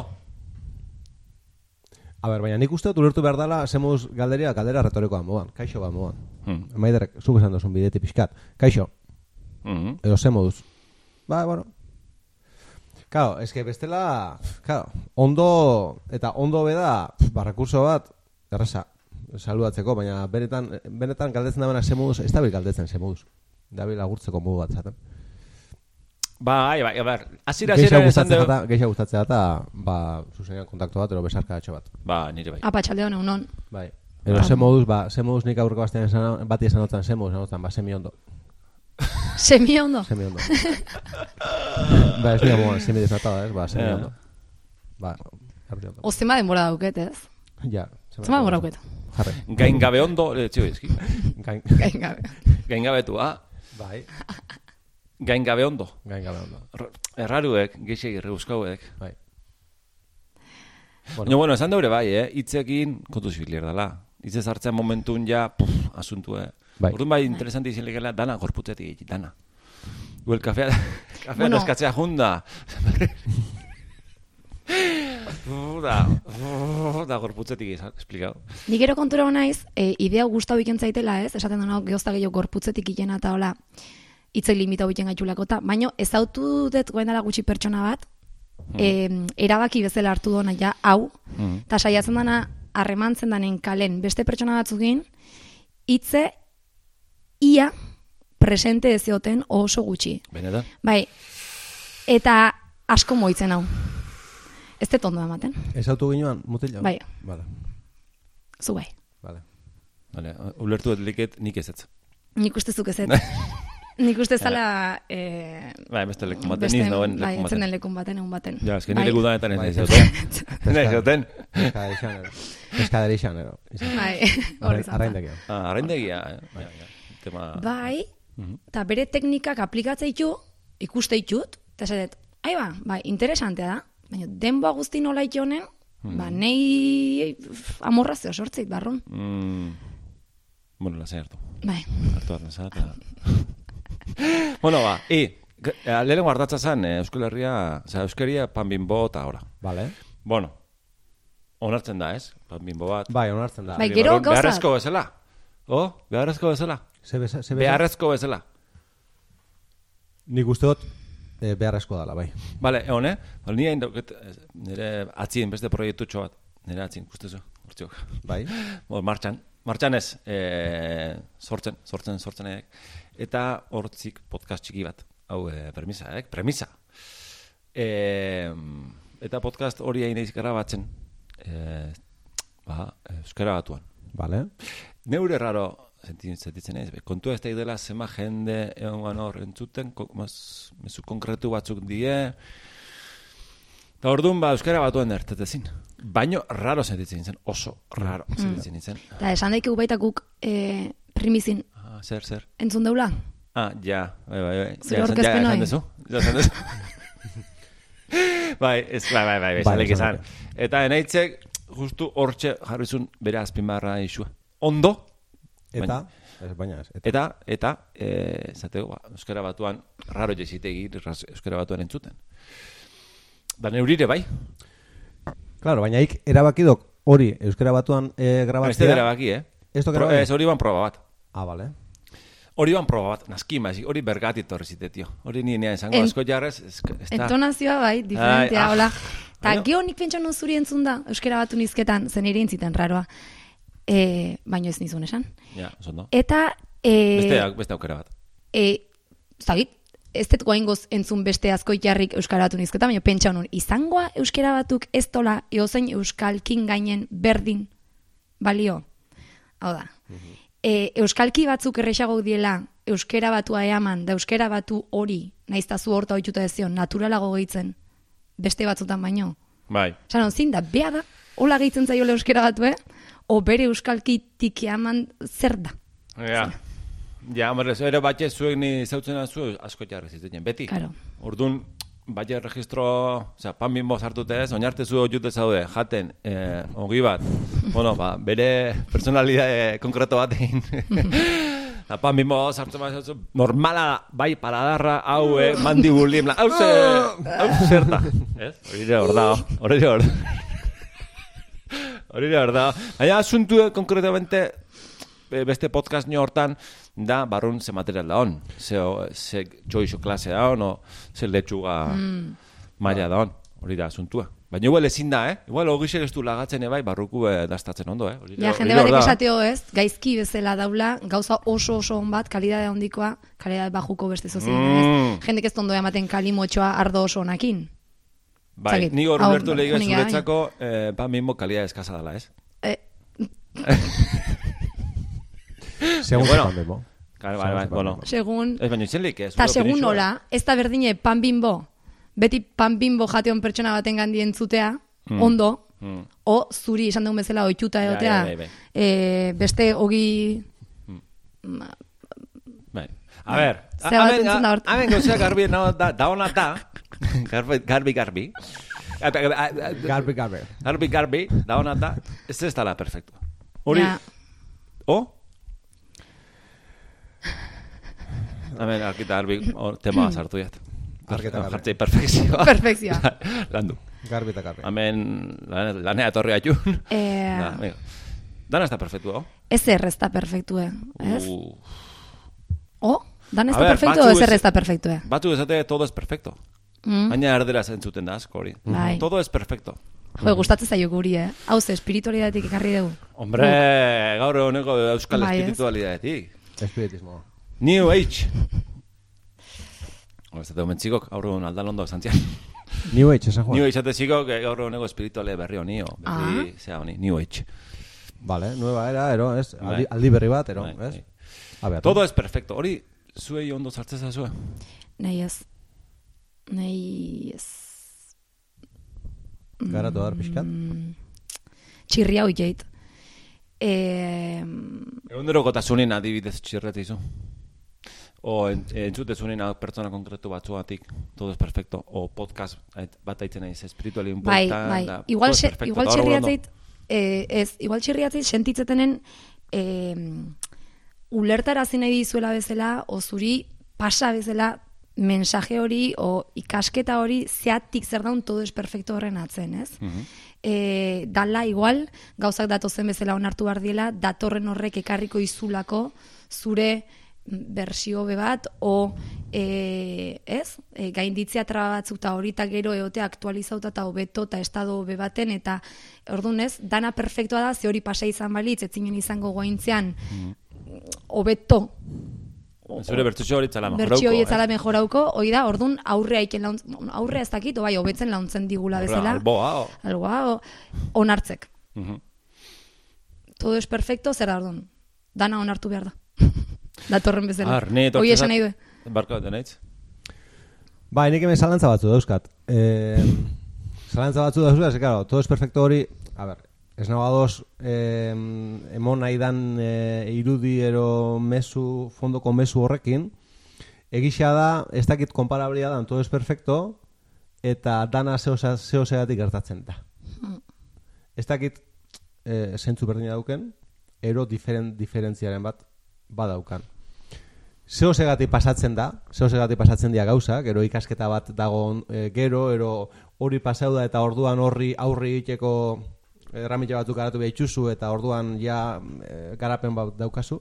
A ber, baina nik uste dut ulertu behar dela zemuz galderia galdera retorikoa moduan. Kaixo bat moduan. Hmm. Maiderrek, zuk esan duzun bideti pixkat. Kaixo, Mhm. edo ze moduz. Ba, bueno. Claro, es que bestela, claro, ondo, eta ondo beda, ba, rekurso bat, erraza, saludatzeko, baina benetan, benetan galdetzen da bena ze moduz, ez da bil galdetzen ze moduz. Da bil agurtzeko modu bat zaten. Bai, bai, a ber, azira azira esan gustatzea dugu. geixa gustatzea eta, ba, zuzenean kontaktu bat, ero besarkadatxo bat. Ba, nire bai. Apa, txalde honen unon. Bai. Ze moduz, ba, ze moduz nik aurreko bastean esan, bati esan otan ze moduz, esan otan, ba, semi ondo. Semi ondo. Semi ondo. ba, ez nire moan, semi desatado, ez? Ba, semi Ja. ondo. Ba, erdi ondo. O zema denbora dauket, ez? Ja. Zema denbora dauket. Jarri. Gain gabe ondo, le txio izki. Gain, Gain gabe. Gain gabetu, ah? bai, Gain gabe ondo. gain gabe ondo. Erraruek, geixek, irrebuzkauek. Bai. Bueno. bueno, esan daure bai, eh? Itzekin, kontu zibilir dela. Itzez hartzen momentun ja, puf, asuntu, eh? Bai. Orduan bai, interesanti izin legela, dana gorputzetik egit, dana. Igual kafea, kafea Bueno. bueno. eskatzea junda. da, da gorputzetik izan, esplikau. Nik gero kontura naiz, e, idea gustau iken zaitela, ez? Esaten dena geozta gehiago gorputzetik ikena eta hola hitzei limita egiten gaitulako eta baino ezautu dut goen dela gutxi pertsona bat, e, erabaki bezala hartu dona ja hau, Mm. eta saiatzen dana harremantzen danen kalen beste pertsona batzukin hitze ia presente ez oso gutxi. Benetan? Bai, eta asko moitzen hau. Ez dut ondo ematen. Ez autu ginoan, mutila? Bai. Vale. Zu bai. Vale. Vale, ulertu dut liket nik ez ez. Nik uste zuk ez ez. Nik uste zala... Eh, Bai, beste lekun baten, beste- niz nagoen bai, lekun etzen den baten. lekun baten, egun baten. Ja, eske Bai. nire gudanetan ez Bai, nahi zauten. Nahi zauten. Pescaderi xanero. Pescaderi xanero. Bai, hori zantza. Arraindekio. Ah, arraindegia. Bai, bai. Tema... Bai, Mhm. eta bere teknikak aplikatzea ditu, ikuste ditut, eta esatet, ai ba, bai, interesantea da, baina denboa guzti nola honen, Mhm. ba, nei amorrazio sortzeit, barrun. Mm, bueno, lasai hartu. Bai, Hartu hartu za, eta... bueno, ba, i, eh, lehenengo hartatza zen, eh, Euskal Herria, oza, Euskeria, pan bimbo eta ora. Vale. Bueno, onartzen da, ez? Pan bimbo bat. Bai, onartzen da. Bai, gero gauza- Beharrezko bezala. Oh, beharrezko bezala. Ze beza, ze beza? Beharrezko bezala. Nik uste dut eh, beharrezko dala, bai. Bale, egon, eh? Bale, ni hain dauket, eh, nire atzien beste proiektu bat. Nire atzien, ikustezu, hortziok. Bai. Bo, martxan. Martxan ez, e, sortzen, sortzen, sortzen edek. Eta hortzik podcast txiki bat. Hau, e, premisa, edek, premisa. E, eta podcast hori hain eiz grabatzen. E, ba, euskara batuan. Vale. Neure raro senti- sentitzen ez, kontua ez da dela zema jende egon hor entzuten, maz, mezu konkretu batzuk die, eta orduan ba euskara batuen ertetezin. Baino raro sentitzen zen, oso raro sentitzen zen. eta esan daikegu baita guk e, primizin Ah, zer, zer. entzun deula. Ah, ja, bai, bai, bai. Zure esan hori. ja, esan duzu. bai, ez, bai, bai, bai, bai, Bai, bai, esan. Eta enaitzek, justu hortxe jarrizun bere azpimarra isua. Ondo, Eta, ez, baina ez. Eta, Eta, eta, e, zatego, ba, Euskara Batuan, raro jesitegi Euskara Batuan entzuten. Da neurire bai, claro, baina ik erabakidok hori euskara batuan eh, ez grabatzea. dira baki, eh? Ez duk Pro, erabaki? ez hori ban proba bat. Ah, vale. Hori ban proba bat, naski maizik, hori bergati torri zite, tio. Hori ni nea esango En- asko jarrez, ez, ez da. Entonazioa bai, diferentea, ah. hola. Baina- geho nik pentsa non zuri entzun da, euskera batu nizketan, zen ere intziten raroa. E, baino ez nizun esan. Ja, zondo. Eta, e, Beste, beste aukera bat. e, zagit, ez dut guaingoz entzun beste asko jarrik euskara batu nizketa, baina pentsa honun, izangoa euskera batuk ez dola eozein euskalkin gainen berdin balio. Hau da, e, euskalki batzuk errexago diela euskera batua eaman, da euskera batu hori, naizta zu horta oituta ez naturalago gehitzen, beste batzutan baino. Bai. Zan, zin da, bea da, hola gehitzen zaio euskera batu, eh? O bere euskalkitik eaman zer da. Ja. Ja, hombre, ere batxe zuek ni zautzen zu asko jarri zituen, beti. Claro. Orduan, batxe registro, osea, pan bimbo sartute ez, oinarte zu jute zaude, jaten, eh, ongi bat, bueno, ba, bere personalidade konkreto batein. Eta pan bimbo bat zautzen, normala bai, paradarra, hau, eh, mandibuli, en plan, hau ze, hau zerta. Ez? Hori hor da, hori hor da. Hori da, hor da. Baina asuntu konkretamente eh, beste podcast nio hortan da barrun ze material da hon. Ze, ze joixo klase da hon, o ze letxuga maila da hon. Hori da asuntua. Baina igual ezin da, eh? Igual hogisek ez du lagatzen ebai barruku eh, dastatzen ondo, eh? Hori, Ja, jende batek esateo ez, gaizki bezala daula, gauza oso oso on bat, kalidade handikoa, kalidade bajuko beste zozien. Mm. ez? Jendek ez tondo ematen kalimotxoa ardo oso onakin. Bai, Zagit, ni hor ulertu lehi joan gara, zuretzako, eh, ba mismo kalidad eskasa dela, ez? Eh, Segun bueno. bueno. bimbo. Claro, bai, bai, bueno. segun, Ez baina itxelik, ez? zure segun nola, ez da berdine pan bimbo, beti pan bimbo jateon pertsona baten gandi entzutea, ondo, Mm. o zuri esan dugun bezala oituta egotea, ja, bai. eh, beste ogi Bai. A ber, a- Ze bat hemen, entzun da a- hor- hemen gauzak garbi, garbi, garbi, a- a- a- Garbi, garbi. garbi, garbi, da ona da, ez ez dala perfecto. Hori, Ja. o? Hemen, arkita garbi, hor, tema sartu jat. Arkita garbi. Jartzei perfekzioa. Perfekzioa. Landu. Garbi eta garbi. Hemen, lan- lanea etorri atxun. Eh, Da, venga. Dana ez da perfektua, o? Ez er ez da perfektue, ez? Uh, O, dan ez da perfektu, batzuk ez er ez- ez da perfektue. Batu esate todo es perfecto. Mm. Baina erdera zentzuten da asko hori. Bai. Todo es perfecto. Jo, gustatzen zaio guri, eh? Hau ze, espiritualidadetik ekarri dugu. Hombre, gaur honeko euskal Bai, ez? espiritualidadetik. Espiritismo. New Age. Hor, ez dut mentzikok, gaur egun aldan ondo zantzian. New Age, esan New joan. Age ate zikok, eh, gaur honeko espirituale berri honi, o, berri, zea honi, New Age. Vale, nueva era, ero, ez? Aldi, Bai. aldi berri bat, ero, Bai, ez? bai. A ver, Todo es perfecto. Hori, zuei ondo sartzen zazue? Nahi ez. Nahi ez. Garatu dar pixkat. Mm, txirria hoi jait. E, Egunerokotasunen adibidez txirrete izu. O en, entzutezunen pertsona konkretu batzuatik, todo es perfecto. O podcast bat aitzen naiz, espirituali bai, bai. da, Igual, xe, perfecto, igual txirriatzeit, eh, ez, igual txirriatzeit sentitzetenen eh, ulertarazi nahi dizuela bezala, o zuri pasa bezala mensaje hori o ikasketa hori zeatik zer daun todo es perfecto horren atzen, ez? Mhm. e, dala igual, gauzak datozen bezala onartu behar diela, datorren horrek ekarriko izulako zure mm, bersio be bat, o e, ez? E, gainditzea traba batzuk eta hori eta gero eote aktualizauta eta hobeto eta estado be baten, eta orduan ez, dana perfektua da, ze hori pasa izan balitz, etzinen izango goaintzean, hobeto, Zure bertutxo hori txala mejorauko. bertsio hori eh? etzala mejorauko, hoi da, orduan aurrea iken launtzen, aurrea ez dakit, o bai, hobetzen launtzen digula bezala. Alboa, o. Algoa, o, onartzek. Mhm. Todo es perfecto, zer da orduan. Dana onartu behar da. Datorren bezala. Ar, ni Hoi esan nahi du. Barka bat denaitz. Bai, nik hemen zalantza batzu dauzkat. Eh, zalantza batzu dauzkat, ze, claro, todo es perfecto hori, a ver, ez nago ados, eh, emon nahi dan eh, irudi ero mesu, fondoko mesu horrekin, egisa da, ez dakit konparablia dan, todo es perfecto, eta dana zeo, zegatik gertatzen da. Ez dakit eh, zentzu berdina dauken, ero diferent, diferentziaren bat badaukan. Zeo segatik pasatzen da, zeo segatik pasatzen dira gauzak, gero ikasketa bat dago e, gero, ero hori pasau da eta orduan horri aurri egiteko erramila batzuk garatu behitxuzu eta orduan ja e, garapen bat daukazu.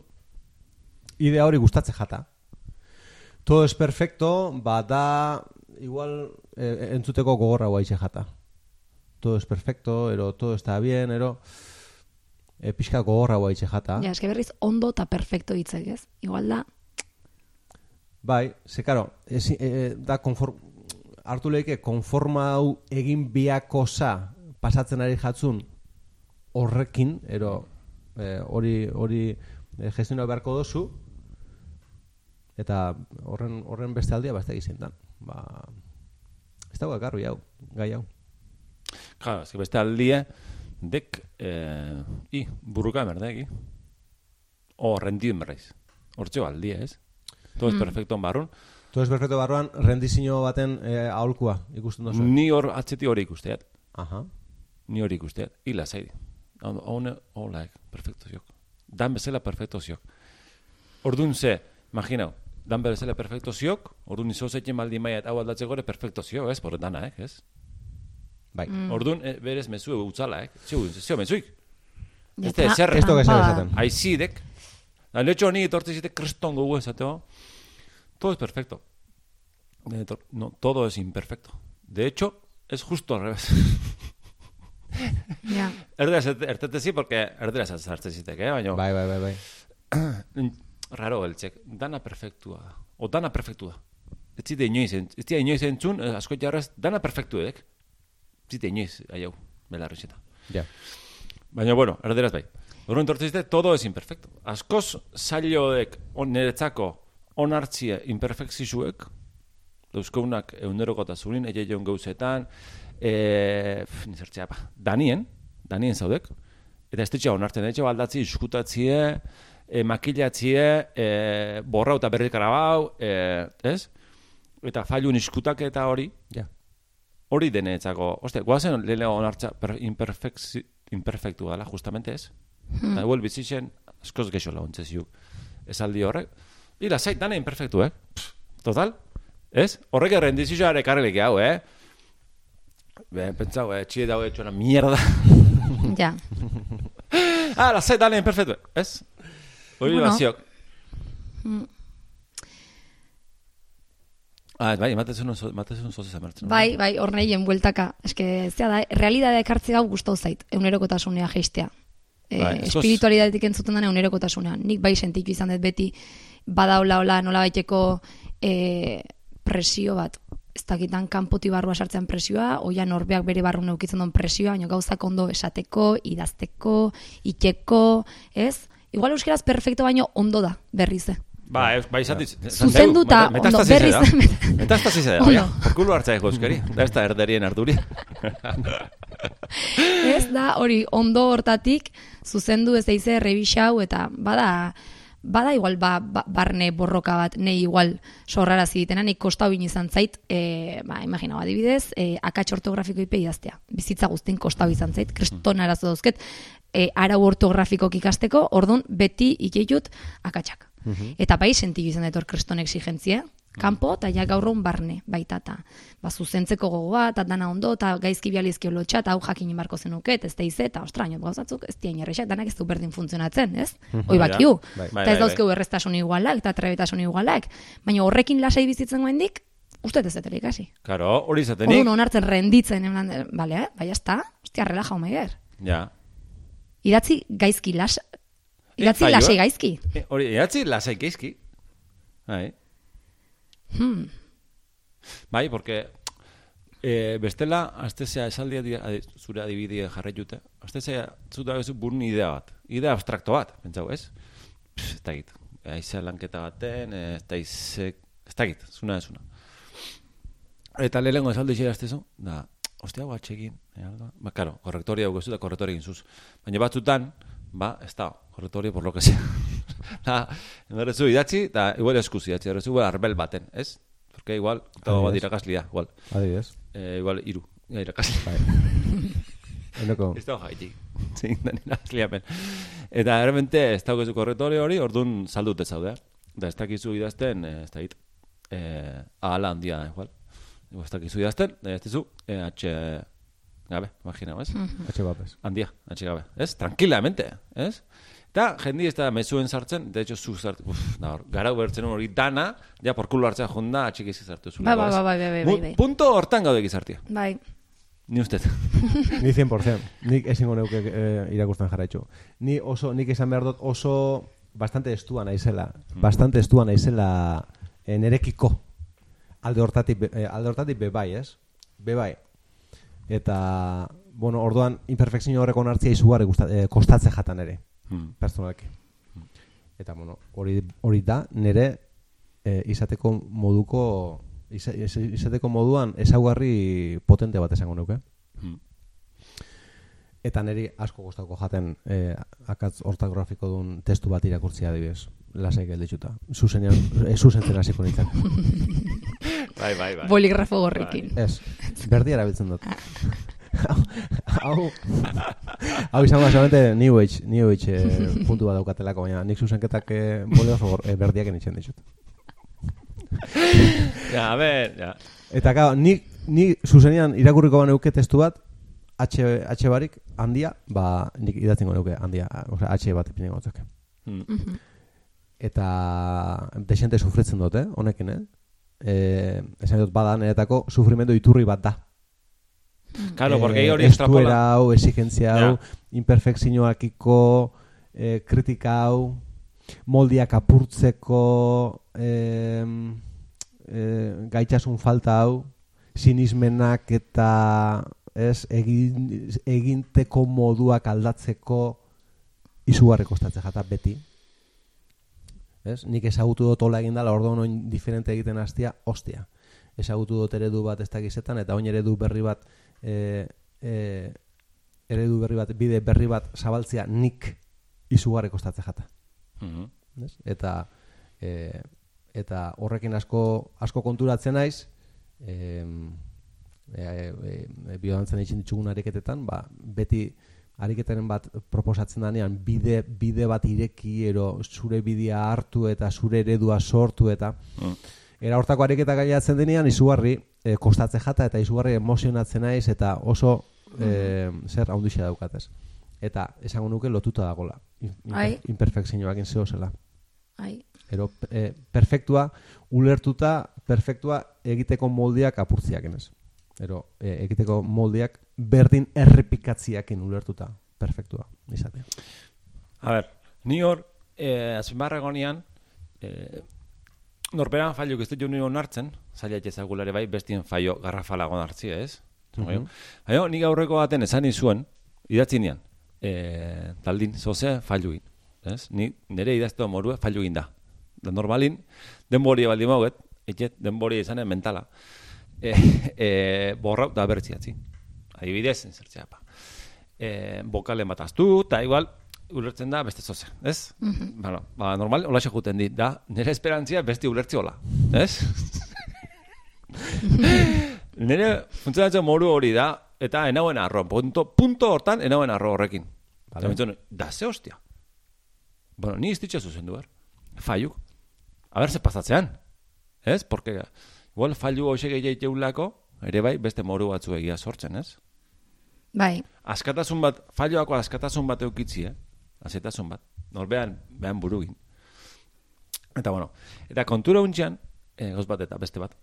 Idea hori gustatzen jata. Todo es perfecto, ba da igual e, entzuteko gogorra guaitxe jata. Todo es perfecto, ero todo está bien, ero e, pixka gogorra guaitxe jata. Ja, eske berriz ondo eta perfecto hitzek, ez? Igual da, Bai, ze, karo, e, da konform, hartu lehike konforma hau egin biakosa pasatzen ari jatzun horrekin, ero e, hori hori e, gestionatu beharko dozu, eta horren horren beste aldia beste egizintan. Ba, ez dago garbi hau, gai hau. Claro, ez que beste aldie, dek, eh, i, burruka merdeki. O, rendien berraiz. Hortxo aldie, ez? Todo es perfecto barrun. Todo es perfecto barruan, rendizio baten e, aholkua ikusten dozu. Ni hor atzeti hori ikusteat. Aha. Ni hori ikusteat. Ila zaidi. Hone, holaek, perfecto ziok. Dan bezala perfecto ziok. Orduan ze, imaginau, dan bezala perfecto ziok, orduan izo zeitzen maldi maia eta hau aldatze gore perfecto ziok, ez? Por danak, ez? Bai. Mm. Orduan, e, berez mezu utzala, eh? Zio, zio mezuik. Ez da ezer, Ez trampa esaten. Aizidek, da letxo ni etortze zite kriston gogu esateo, todo es perfecto. No, todo es imperfecto. De hecho, es justo al revés. da. Ja. Erderaz ertetezi, porque erderaz hartzen zitek, eh? Baina, Bai, bai, bai, bai. raro eltsek, dana perfektua da. O dana perfektua da. Ez zite inoiz, ez zite inoiz entzun, eh, asko jarraz, dana perfektu edek. Ez zite inoiz, aiau, belarrizeta. Ja. Baina, bueno, erderaz bai. Horren tortzizte, todo es imperfecto. Askoz zailodek on, niretzako onartzia imperfekzizuek, dauzkeunak eunerokotasunin, eie joan gauzetan, e, pf, nizertzea, ba, danien, danien zaudek, eta ez ditxea onartzen, etxe baldatzi, iskutatzie, e, makilatzie, e, borrau eta berrik arabau, e, ez? Eta failun iskutak eta hori, Ja. hori denetzako, oste, guazen leheno onartza per, imperfektu dela, justamente ez? Hmm. Da, huel bizitzen, askoz gexo laguntze ziuk. Esaldi horrek. Ira, zait, dana imperfektu, eh? Pff, total? Ez? Horrek errendizioa ere karrelik hau, eh? Be, pentsau, eh, txie dago etxona mierda. Ja. ah, la zait, dana imperfektu, ez? Hori Bueno. ziok. Ah, bai, matezun oso, matezun zoze zamertzen. Bai, bai, hor nahien bueltaka. Eske, zea da, realidadea ekartzea hau gustau zait, eunerokotasunea jeistea. E, Bai, eskoz- espiritualidadetik entzuten dena eunerokotasuna. Nik bai sentitu izan dut beti badaula hola nola baiteko e, presio bat. Ez dakitan kanpoti barrua sartzean presioa, oia norbeak bere barru neukitzen duen presioa, baina gauzak ondo esateko, idazteko, iteko, ez? Igual euskeraz perfecto baino ondo da, berriz, eh? Ba, ez, bai, zati... Zuzenduta, ondo, berriz. Metastasi da, Ondo. ja. Porkulo hartza ego euskari. Da ez da erderien arduri. ez da, hori, ondo hortatik, zuzendu ez eize rebisau, eta bada, bada igual ba, ba, barne borroka bat, nei igual sorrarazi ditena, nik kostau bin izan zait, e, ba, imagina, adibidez, e, akats ortografiko ipe idaztea. Bizitza guztin kostau izan zait, kriston arazo dauzket, e, arau ortografikok ikasteko, ordun beti ikeiut akatsak. Eta bai sentitu izan dut hor kriston exigentzia, kanpo eta ja gaurron barne baita eta ba, zuzentzeko gogoa eta dana ondo eta gaizki bializki lotxa eta hau jakin barko zenuket, ez da ize eta ostraino gauzatzuk ez dien errexak, danak ez du berdin funtzionatzen, ez? Hoi bakiu. Bai. Bai, Eta ez bai, dauzkeu erreztasun igualak eta trebetasun igualak, baina horrekin lasai bizitzen goendik, uste ez zetela ikasi. Karo, hori izatenik. Orduan onartzen renditzen, eman, bale, eh? bai, ezta, hostia, relaja omeier. Ja. Idatzi gaizki las, idatzi lasai gaizki. E, Hori, idatzi lasai geizki. Bai. Hmm. Bai, porque e, bestela, astezea esaldia di, adi, zure adibidie jarraitute, astezea zuta bezu burun idea bat. Idea abstrakto bat, pentsau, ez? Pff, ez dakit. Aize lanketa baten, eh, ez da ize... Ez dakit, zuna ez. Eta lehenengo esaldi xera aztezu, da, ostia, hau atxegin, eh. Ba, karo, korrektoria hau gezu da korrektoria egin zuz. Baina batzutan, ba, ez da, korrektoria por lo que sea. Da, enberrezu idatzi, da, igual eskuzi idatzi, enberrezu igual arbel baten, ez? Porque igual, eta bat Adibidez. irakaslia, igual, Adibidez. eh, igual iru, ja, irakaslia. Bai. Eneko, Ez da jaitik, zein da irakaslia ben. Eta, errepente, ez daukezu korrektorio hori, orduan saldute zaude. Da, ez dakizu idazten, eh, ez dakit, eh, ahala handia da, igual. Igual ez dakizu idazten, eh, ez dizu, eh, atxe, gabe, imagina, ez? atxe bapes. handia, atxigabe, ez? Tranquilamente, ez? Eta jendi ez da mezuen sartzen, de hecho, zu sartzen, uf, da hor, garau bertzen hori dana, ja porkulo hartzea jonda, atxikizi sartu zuen. Bai, bai, bai, bai, bai, bai, bai. Punto hortan gaude gizartia, Bai, ni usted. Ni 100%. Nik ezingo neuke eh, irakusten jarraitzu. Ni oso, nik esan behar dut oso bastante estua naizela. Bastante estua naizela eh, nerekiko. Alde hortatik, eh, alde hortatik be bai, ez? Be bai. Eta, bueno, orduan, imperfekzio horrek onartzia izugarri eh, kostatze jatan ere, Hmm. personalki. Eta, bueno, hori, hori da, nire eh, izateko moduko, iza- iz- izateko moduan ezaugarri potente bat esango nuke. Hmm. Eta niri asko gustatuko jaten eh, akatz ortografiko duen testu bat irakurtzea adibidez. Lasai gelditzuta. Zuzenean, eh, zuzentzen hasiko nintzen. Bai, bai, bai. boligrafo gorrekin. Ez, berdi erabiltzen dut. Hau, hau, izango da solamente New Age, New Age eh, puntu bat daukatelako, baina nik zuzenketak eh, gor- eh, berdiak enitzen ditut. Ja, a ver, ja. Eta gau, ni, ni zuzenean irakurriko baneuke testu bat, H, H barik, handia, ba, nik idatzen neuke handia, osea, H bat ipinengo gotzak. Hmm. Eta desente sufritzen dut, eh, honekin, eh? Eh, esan dut bada niretako sufrimendu iturri bat da. Claro, porque Eh, hori estuera extrapola. hau, exigentzia hau, Ja. imperfekzioakiko, eh, kritika hau, moldiak apurtzeko, eh, eh, gaitasun falta hau, sinismenak eta ez, egin, eginteko moduak aldatzeko izugarri kostatzen jata beti. Ez? Nik ezagutu dut hola egin dela, orduan oin diferente egiten hastia, ostia. Ezagutu dut eredu bat ez dakizetan, eta oin eredu berri bat, e, e, eredu berri bat, bide berri bat zabaltzea nik izugarri kostatzen jata. Mhm. Ez? Eta, e, eta horrekin asko, asko konturatzen naiz, e, e, e, e, biodantzan egin ditugun ariketetan, ba, beti ariketaren bat proposatzen danean bide, bide bat ireki ero zure bidea hartu eta zure eredua sortu eta Mm. era hortako ariketa gaiatzen denean izugarri e, kostatze jata eta izugarri emozionatzen naiz eta oso e, zer haundixa daukatez. Eta esango nuke lotuta dagola. Imperfekzioak zeo zela. Ai, Ero, e, perfektua, ulertuta, perfektua egiteko moldeak apurtziak enez. Ero, e, egiteko moldeak berdin errepikatziakin ulertuta, perfektua, izatea. A ver, ni hor, eh, azpimarra egonean, eh, norberan falluk ez dut nire onartzen, zaila ezagulare bai, bestien fallo garrafalago hartzi, ez? Mm Baina, nik aurreko baten esan izuen, idatzi nian, e, taldin, zoze, falluin, ez? Ni nire idazte morua falluin da. Da normalin, denbori baldi mauget, etxet, denbori izanen mentala, e, e, borra da bertziatzi. Adibidez, zertzea, pa. E, bokalen bat aztu, eta igual, ulertzen da beste zoze, ez? Bueno, ba, normal, hola juten dit, da, nire esperantzia beste ulertzi hola, ez? nire funtzionatzen moru hori da, eta enauen arro, punto, punto hortan enauen arro horrekin. Vale. Vale. Da, ze hostia. Bueno, ni iztitxe zuzen du, Faiuk. A ber, ze pasatzean. Ez? Porque, igual, failu hoxe gehiago ere bai, beste moru batzu egia sortzen, ez? Bai, askatasun bat, falloako askatasun bat eukitzi, eh? Azetasun bat. Norbean, behan burugin. Eta bueno, eta kontura untxean, eh, gauz bat eta beste bat,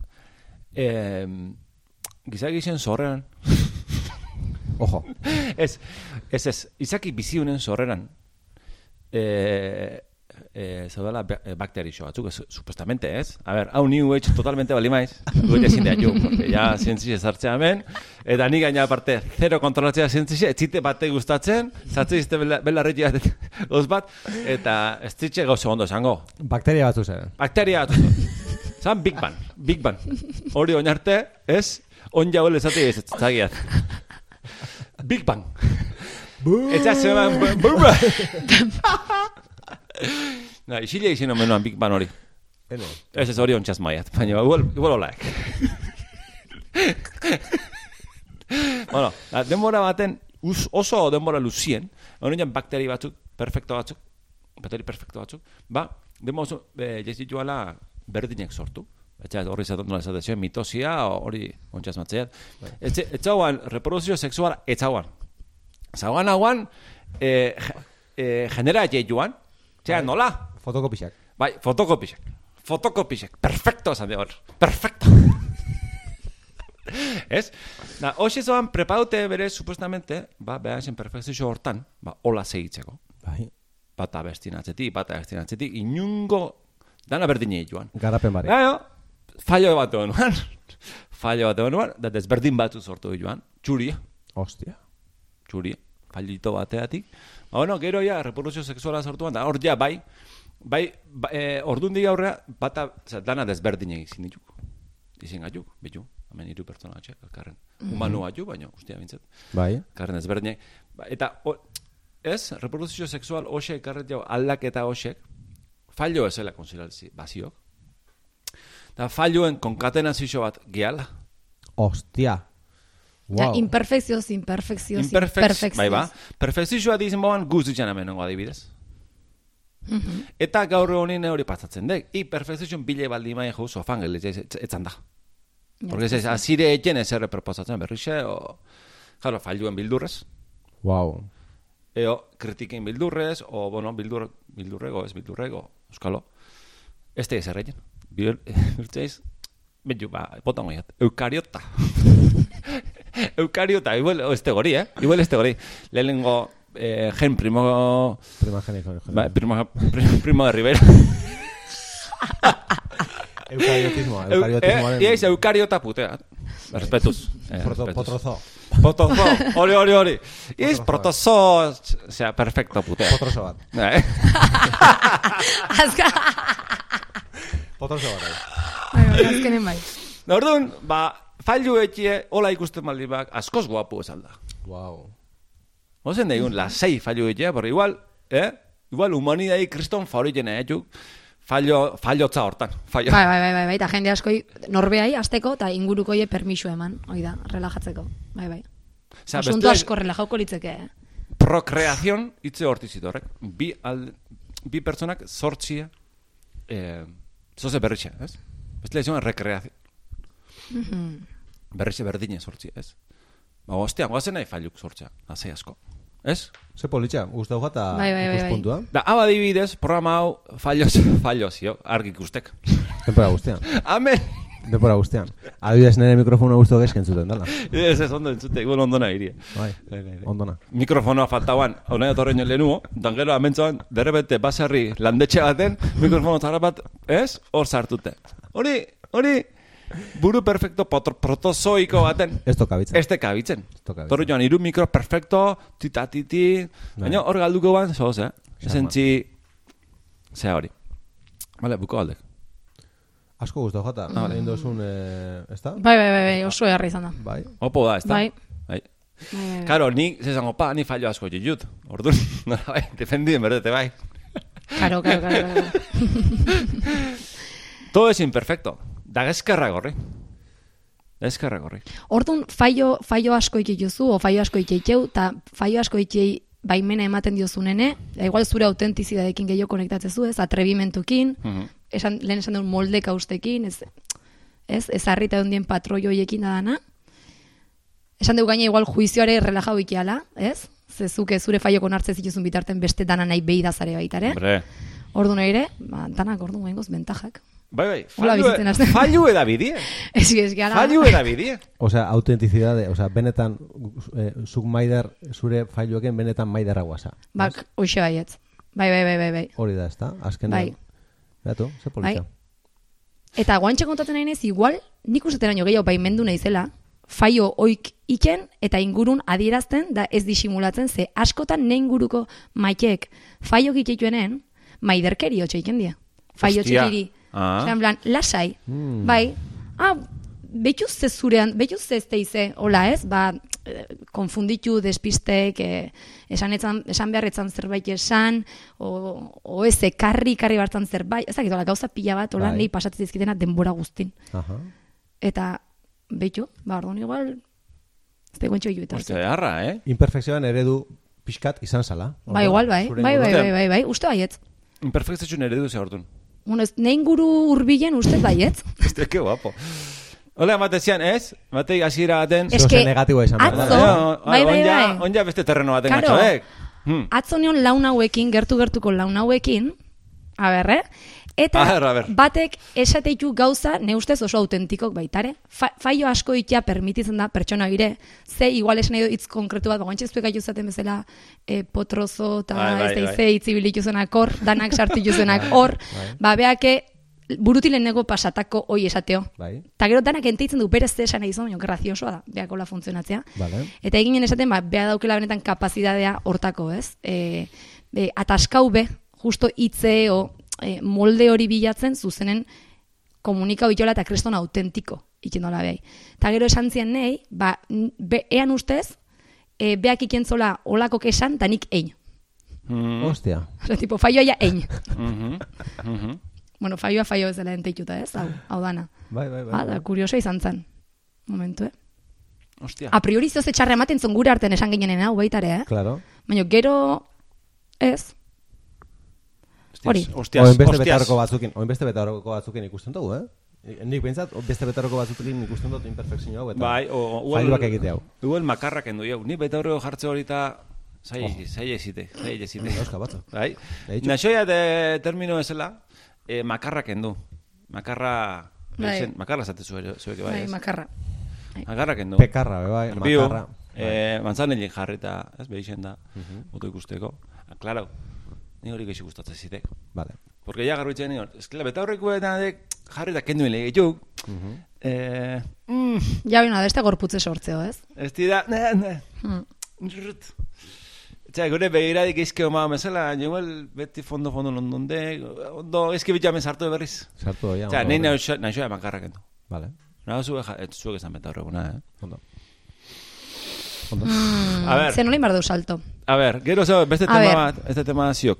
eh, gizagixen zorreran, Ojo. ez, ez, ez, izaki biziunen zorreran, eh, eh, zaudala ba- eh, bakterixo batzuk, ez, supuestamente, ez? A ber, hau new age totalmente bali maiz, guet ezin da jo, porque ja zientzixe sartzea hemen, eta ni gaina aparte, zero kontrolatzea zientzixe, etzite bate gustatzen, sartze izte belarri bat, goz bat, eta ez zitxe gauz ondo esango. Bakteria batzu zen. Bakteria batzu. Zan Big Bang, Big Bang. Hori oinarte, ez? On jau lezate ez, ez zagiat. Big Bang. Ez da zeman, burba. Na, isilia izin omenuan Big Bang hori. Ene. Ez ez hori ontxaz maiat, baina igual, igual olaek. bueno, denbora baten, us, oso denbora luzien, horien bakteri batzuk, perfecto batzuk, bakteri perfecto batzuk, ba, denbora oso, e, joala berdinek sortu. Etxa, horri zaten nola esaten zuen, mitosia, hori ontxaz matzeat. Etxe, etxauan, reproduzio sexuala, etxauan. Zauan hauan, e, e, genera joan, txea, nola? Fotokopixak. Bai, fotokopisek. Fotokopisek. Perfecto, esan hor. Perfecto. Ez? Da, hoxe zoan prepaute bere, supuestamente, ba, behar zen perfekzio hortan, ba, hola segitzeko. Bai. Bata bestin atzetik, bata bestin atzetik, inungo, dana berdinei joan. Garapen bari. Baina, fallo bat egonuan. fallo bat egonuan, da desberdin batzu sortu joan. Txuria, Ostia. txuria, fallito bateatik. Ba, bueno, gero ja, reproduzio sexuala sortuan, da hor ja, bai, bai, ba, e, ordun aurrea, bata, oza, dana desberdin egin dituk. Izin gaituk, bitu, hemen hiru pertsona atxek, elkarren. Humanu batu, baina, ustia bintzat, Bai. elkarren desberdinek. Ba, eta, o, ez, reproduzio sexual hoxe ekarret jau aldaketa hoxek, fallo ezela konsideralzi baziok. Da falloen konkatenazio bat gehala. Ostia. Ja, Wow. imperfekzioz, imperfekzioz, Imperfect, bai ba. Perfekzioa dizien boan guz ditxan hemen ongo adibidez. Eta gaur honin hori pasatzen dek. I perfekzioan bile baldi mai jau sofan etzan da. Porque ez azire eten ez erre proposatzen berrixe, o... Claro, falluen bildurrez. Wow. Eo, kritikein bildurrez, o, bueno, bildur, bildurrego, ez bildurrego, euskalo. Ez teiz erreien. Birtzeiz, Benju, ba, botan goiat. Eukariota. Eukariota, igual, o, este gori, eh? Igual este gori. Lehenengo, eh, gen primo... Primagénico. Ba, primo, primo, primo de Rivera. Eukariotismo. Eu, eh, eukariota putea. Respetuz. Eh, potrozo. Potozo. Hori, hori, hori. Iaiz protozo... Osea, perfecto putea. Potrozo bat. Eh? Azka... Potrozo bat. Bai, bai, azkenen bai. Da, Orduan, ba, fallu etxie, hola ikusten baldin bak, askoz guapu ez alda. Wow. Ozen daigun, lasei fallu etxea, porque igual, eh? Igual humanidai kriston favoriten egituk, fallo, fallotza hortan. Fallo. Bai, bai, bai, bai, bai, eta jende askoi norbeai azteko eta ingurukoie permisu eman, hoi da, relajatzeko. Bai, bai. Osea, Asunto asko relajauko litzeke. eh? Procreación, hitze hortizit horrek. Bi, al, bi pertsonak sortzia, eh, zoze berritxe, ez? Bestela izan, rekreazio. Berritxe berdine sortzia, ez? Ba, ostean, goazen nahi falluk sortzea, azei asko. Ez? Ze politxa, guztau jata Bai, bai, bai, bai. ikuspuntua. Da, hau adibidez, programa hau fallos, fallos, jo, argi ikustek. Tempora guztian. Amen, Denbora guztian. Adibidez nire mikrofono guztu gezken zuten, dela. Ez ez ondo entzute, igual ondona irie. Bai, Bai, bai, bai. ondona. Mikrofonoa faltauan, hona etorrein lehenuo, dan gero amentzoan, derrebete baserri landetxe baten, mikrofono zara bat, ez? Hor sartute. Hori, hori, buru perfecto potro, protozoiko baten, Ez toka bitzen. ez teka bitzen. toka bitzen. Torri joan, iru mikro perfecto, titatiti, Bai. baina hor galduko ban, zoz, eh? Esentzi, zea hori. Vale, buko aldek. Asko guztu jota. Ah, Egin dozun, eh, ez da? Bai, bai, bai, bai, oso erra izan da. Bai. Opo da, ez da? Bai. Bai. Bai. Karo, ni, zezango, pa, ni fallo asko jitut. Orduan, nola bai, defendien berdete, bai. Karo, karo, karo, karo. Todo es imperfecto. Da eskerra gorri. Da eskerra gorri. Orduan, faio, faio asko ikituzu, o faio asko ikiteu, eta faio asko ikitei baimena ematen diozunene, da igual zure autentizidadekin gehiago konektatzezu, ez, atrebimentukin, Mhm. esan, lehen esan duen moldeka ustekin, ez, ez, ez harrita hundien patroi hoiekin da dana. Esan dugu gaina igual juizioare relajau ikiala, ez? Zezuke zure faioko nartze zituzun bitarten beste dana nahi behi dazare baitare. Hombre. Ordu ere, ba, danak ordu gaingoz bentajak. Bai, bai. Fallu- hasten. Fallu eda bidie. Ez ez gara. Fallu eda bidie. Osea, autentizidade, osea, benetan, eh, zuk maider, zure failueken benetan maiderra guaza. Bak, hoxe baietz. Bai, bai, bai, bai, bai. Hori da, ez da? Azken Bai. Beatu, ze politxa. Bai. Eta guantxe kontatzen nahi naiz, igual, nik useteraino gehiago baimendu naizela, faio oik iken eta ingurun adierazten da ez disimulatzen, ze askotan ne inguruko maiteek faio gitituenen, maiderkeri hotxe iken dia. Faio Hostia. txikiri. Ah. Plan, lasai. Hmm. Bai, ah, betuz ze zurean, betuz ze ez teize, hola ez, ba, konfunditu despistek, eh, esan, etzan, esan behar etzan zerbait esan, o, o ez ekarri, ekarri bartan zerbait, ez dakit, hola, gauza pila bat, hola, Bai. nahi pasatzen dizkitena denbora guztin. Aha. Eta, behitu, ba, orduan igual, ez da guentxo hilu eta. Hostia, beharra, eh? Imperfekzioan eredu pixkat izan zala. Ba, igual, bai, bai, bai, inguruan. bai, bai, bai, uste baietz. Imperfekzioen eredu ze hortun. Bueno, ez, ne inguru urbilen uste baietz. Hostia, que guapo. Hola, emate zian, ez? Matei hasiera baten. Ez Zeo que, negatiboa izan atzo, Ah, bai, bai, bai. onja beste terreno baten Karo. gatxoek. Hmm. Atzo nion laun hauekin, gertu-gertuko laun hauekin, a ber, eh? Eta A ber, a ber. batek esateitu gauza ne ustez oso autentikok baitare. Fa, faio asko ikia permititzen da pertsona gire, ze igual esan du hitz konkretu bat, bagoantxe zuek zaten bezala e, potrozo eta Bai, bai, ez da bai. ize itzibilitu zenak hor, danak sartu zuenak hor, ba beake burutilenego pasatako hoi esateo. Bai, Ta gero danak enteitzen du berez esan nahi baina graziosoa da, beakola funtzionatzea. bale. Eta eginen esaten, ba, beha daukela benetan kapazidadea hortako, ez? E, be, ataskau be, justo hitze o e, molde hori bilatzen zuzenen komunika bitola eta kreston autentiko ikin dola behai. Eta gero esan zian nahi, ba, be, ean ustez, e, beak ikentzola olako kesan, eta nik ein. Hmm. Ostia. Osa, tipo, faioa ja ein. Mhm. Mhm. bueno, faioa faio bezala enteituta, ez? Hau, hau dana. Bai, bai, bai. Ah, da, kurioso izan zen. Momentu, eh? Hostia. A priori zoze txarra ematen zon gure artean esan ginen hau baitare, eh? Claro. Baina gero ez. Hori. Hostias, Oin beste betarroko batzukin, oin beste betarroko batzukin ikusten dugu, eh? Nik behintzat, beste betarroko batzukin ikusten dut imperfekzio hau, eta Bai, o, o, failuak egite hau. Uel makarrak endu jau. Ni beta horrego jartze horita zai, Oh. zai ezite, zai ezite. Euska batzu. Bai. Naxoia de termino esela, eh, makarrak endu. Makarra, Bai. esen, makarra zate zuek, zuek bai, Bai, makarra. Makarrak endu. Pekarra, be, bai, Biu, makarra. eh, manzanelin jarrita, ez behixen da, oto ikusteko. Ah, Claro, ni hori geixi gustatzen zitek. Vale. Porque ya garbitzen nion, es que la beta eta dek jarrita kendu legetuk. Eh, mm, Ja bina, beste gorputze sortzeo, ez? ez dira, ne, ne. Rrrt. Eta gure begiradik izke oma mesela, joel beti fondo fondo londonde, ondo izke bitxamen sartu berriz. Sartu doia. Eta, nahi nahi makarrak endu. Vale. Nahi zuek, ja- zuek esan beta horreguna, eh? Ondo. A ver, Zen nola inbar salto. a ver, gero zo, beste A tema ver. bat, este tema ziok.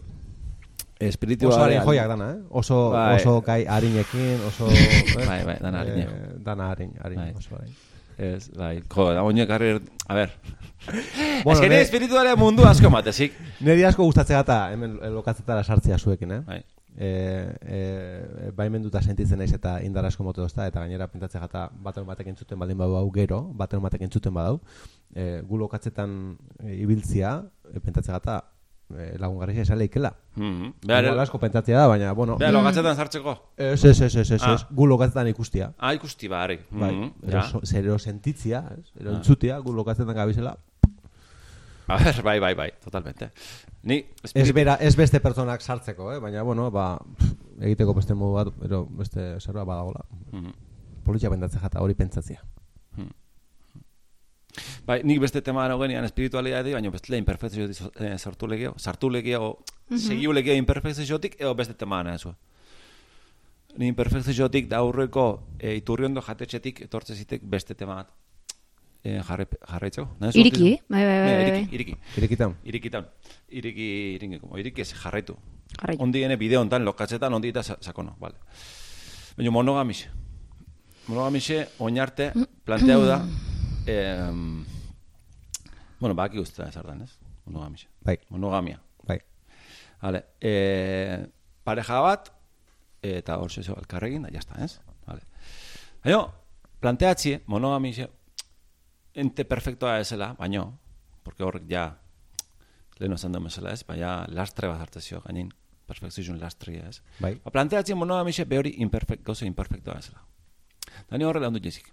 Espiritua. Oso harin joiak dana, eh? Oso, Bai. oso gai harinekin, oso... eh? Bai, bai, dana harine. Eh, dana harin, harin, Bai. oso harin. Ez, bai, jo, da moño karrer, a ver. Bueno, Ez que espirituale mundu asko matezik. Neri asko gustatzea eta hemen eh, lokatzetara sartzea zuekin, eh? Bai. E, e, baimenduta sentitzen naiz eta indar asko mote dozta, eta gainera pintatzea jata baten batek entzuten baldin badu hau gero, baten batek entzuten badau, e, gu lokatzetan e, ibiltzia, e, pintatzea jata eh, lagungarria izan leikela. Mhm. Behar, Behar, asko pentsatzea da, baina, bueno... behar, logatzetan sartzeko. Ez, ez, ez, ez, ez, Ah. ez, gu lokatzetan ikustia. Ah, ikusti bari. Bai, Mhm, ero, ja. zero sentitzia, ez? ero entzutia, gu lokatzetan gabizela. A ver, bai, bai, bai, totalmente. Ni, Ez, espiritu- bera, ez beste pertsonak sartzeko, eh? baina, bueno, ba, pff, egiteko beste modu bat, ero beste zerbait badagola. Mhm. Politia pentsatze jata, hori pentsatzea. Bai, nik beste tema dago genian espiritualidade, baina bestela imperfekzio eh, sartu legeo, sartu legeo, segiu legeo imperfekziotik, edo beste tema gana ezua. Ni imperfekziotik da aurreko e, iturriondo jatetxetik etortze zitek beste tema bat. E, jarre, jarraitzeko? Zu Iriki, bai, bai, bai, bai, iriki, bai. iriki. Irikitan. Irikitan. Iriki, iriki, como iriki ez jarraitu. Jarraitu. Ondi gene bideo hontan, lokatzetan, ondi eta sa- sakono, vale. Baina monogamixe. Monogamixe, oinarte, planteau da, em, bueno, baki uste zer dan, ez? Monogamixe. Bai, Monogamia. bai. Vale. E, pareja bat, eta hor zezo elkarrekin, da, jazta, ez? Vale. Baina, planteatzi, monogamixe, ente perfectoa ezela, baino, porque horrek ja, lehen esan duen bezala ez, baina lastre bat hartzezio, gainin, perfekzioen lastria ez. Bai. Ba, planteatzen monogamixe behori imperfect, gauza imperfectoa ezela. Dani horre lagundu jezik.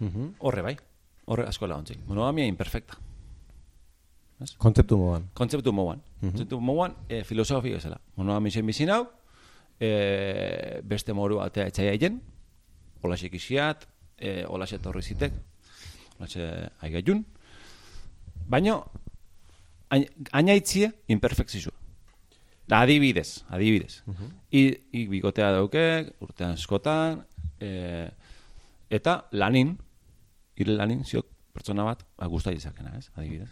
Mhm. Horre bai, horre asko laguntzik. Monogamia imperfecta. Kontzeptu moduan. Kontzeptu moduan. Kontzeptu moduan, e, filosofia ezela. Monogamixen bizin hau, e, beste moru atea etxai aien, holaxe ikixiat, e, holaxe torri zitek, holaxe aigaiun, baina ain- ainaitzie imperfekzizua. Da, adibidez, adibidez. I, I bigotea dauke, urtean askotan, e, eta lanin, hile lanin, ziok pertsona bat, ba, gusta izakena, ez, adibidez.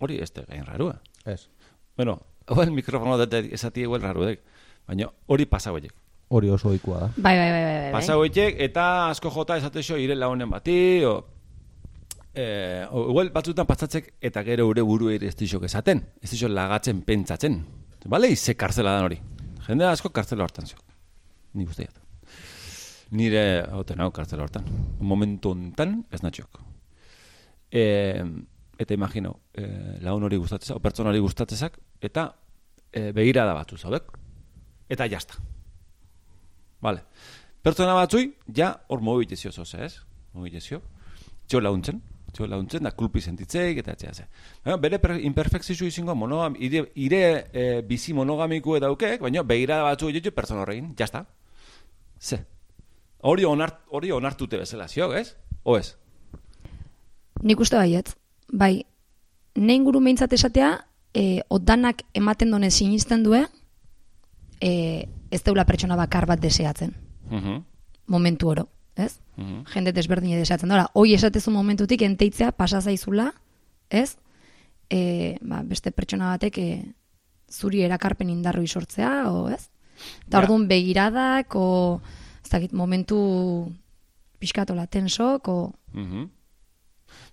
Hori ez da gain rarua. Ez. Bueno, igual mikrofono dut esati igual raruek, baina hori pasa hoiek. Hori oso ohikoa da. Bai, bai, bai, bai, bai. Pasa hoiek eta asko jota esate xo ire lagunen bati, o, eh, o, igual batzutan pasatzek eta gero ure buru ere ez dixok esaten, ez dixok lagatzen pentsatzen. Bale, ize kartzela dan hori. Jende asko kartzela hortan zio. Ni guzti jat. Nire, hauten hau kartzela hortan. Momentu hontan ez natxok. E, eta imagino, e, lagun hori gustatzezak, pertsona hori gustatzezak, eta e, begirada batzu zaudek. Eta jazta. Vale. Pertsona batzui, ja, hor mobilizio zoze, ez? Mobilizio. Txo launtzen, txo launtzen, da kulpi sentitzeik, eta etxea ze. Baina, bere per- imperfekzio izango monogam, ire, ire e, bizi monogamiko edaukek, baina begirada batzu ditu pertsona horrekin, jazta. Ze. Hori onart, hori onartute bezala, zio, ez? O ez? Nik uste baiet. Bai, ne inguru meintzat esatea, e, odanak ematen donez sinisten due, e, ez deula pertsona bakar bat deseatzen. Mhm. Momentu oro, ez? Mhm. Jende desberdine deseatzen dola. Hoi esatezu momentutik enteitzea pasa zaizula, ez? E, ba, beste pertsona batek e, zuri erakarpen indarru isortzea, o ez? Eta Ja. orduan begiradak, o, ez dakit, momentu pixkatola tensok, o, Mhm.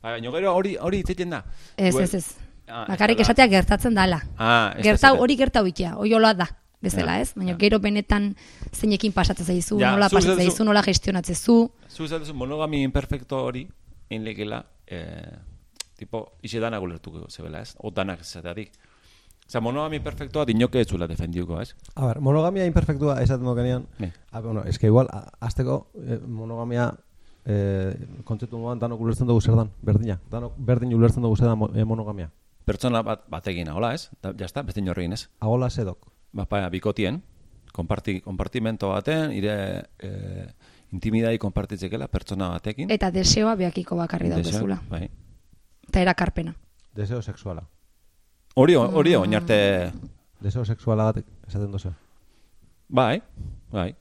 Ba, baina gero hori hori itzaten da. ez, ez, ez. Ah, Bakarrik esatea gertatzen dala. Ah, ez Gertau, hori gertau ikia, hori da, bezala, Ja, ez? Baina ja. gero benetan zeinekin pasatzen zaizu, Ja, nola pasatzen zaizu, nola gestionatzen zu. Zu esatezu monogami imperfecto hori, inlegela, eh, tipo, ixe danak ulertuko zebela, ez? O danak esateatik. Osa, monogami perfectoa dinoke ez zula defendiuko, ez? A ber, monogamia imperfektua esaten dokenean, Ne. a, bueno, es que igual, azteko eh, monogamia eh, kontzeptu moduan danok ulertzen dugu zer dan, berdina. Danok berdin ulertzen dugu zer dan eh, monogamia. Pertsona bat batekin, hola, ez? Da, jazta, beste inorrekin, ez? Agola sedok. Bapa, bikotien, konparti, konpartimento baten, ire eh, intimidai konpartitzekela pertsona batekin. Eta deseoa beakiko bakarri Deseo, daukezula. Bai. Eta erakarpena. Deseo sexuala. Hori, hori oinarte, Deseo sexuala bat esaten dozu. bai, bai.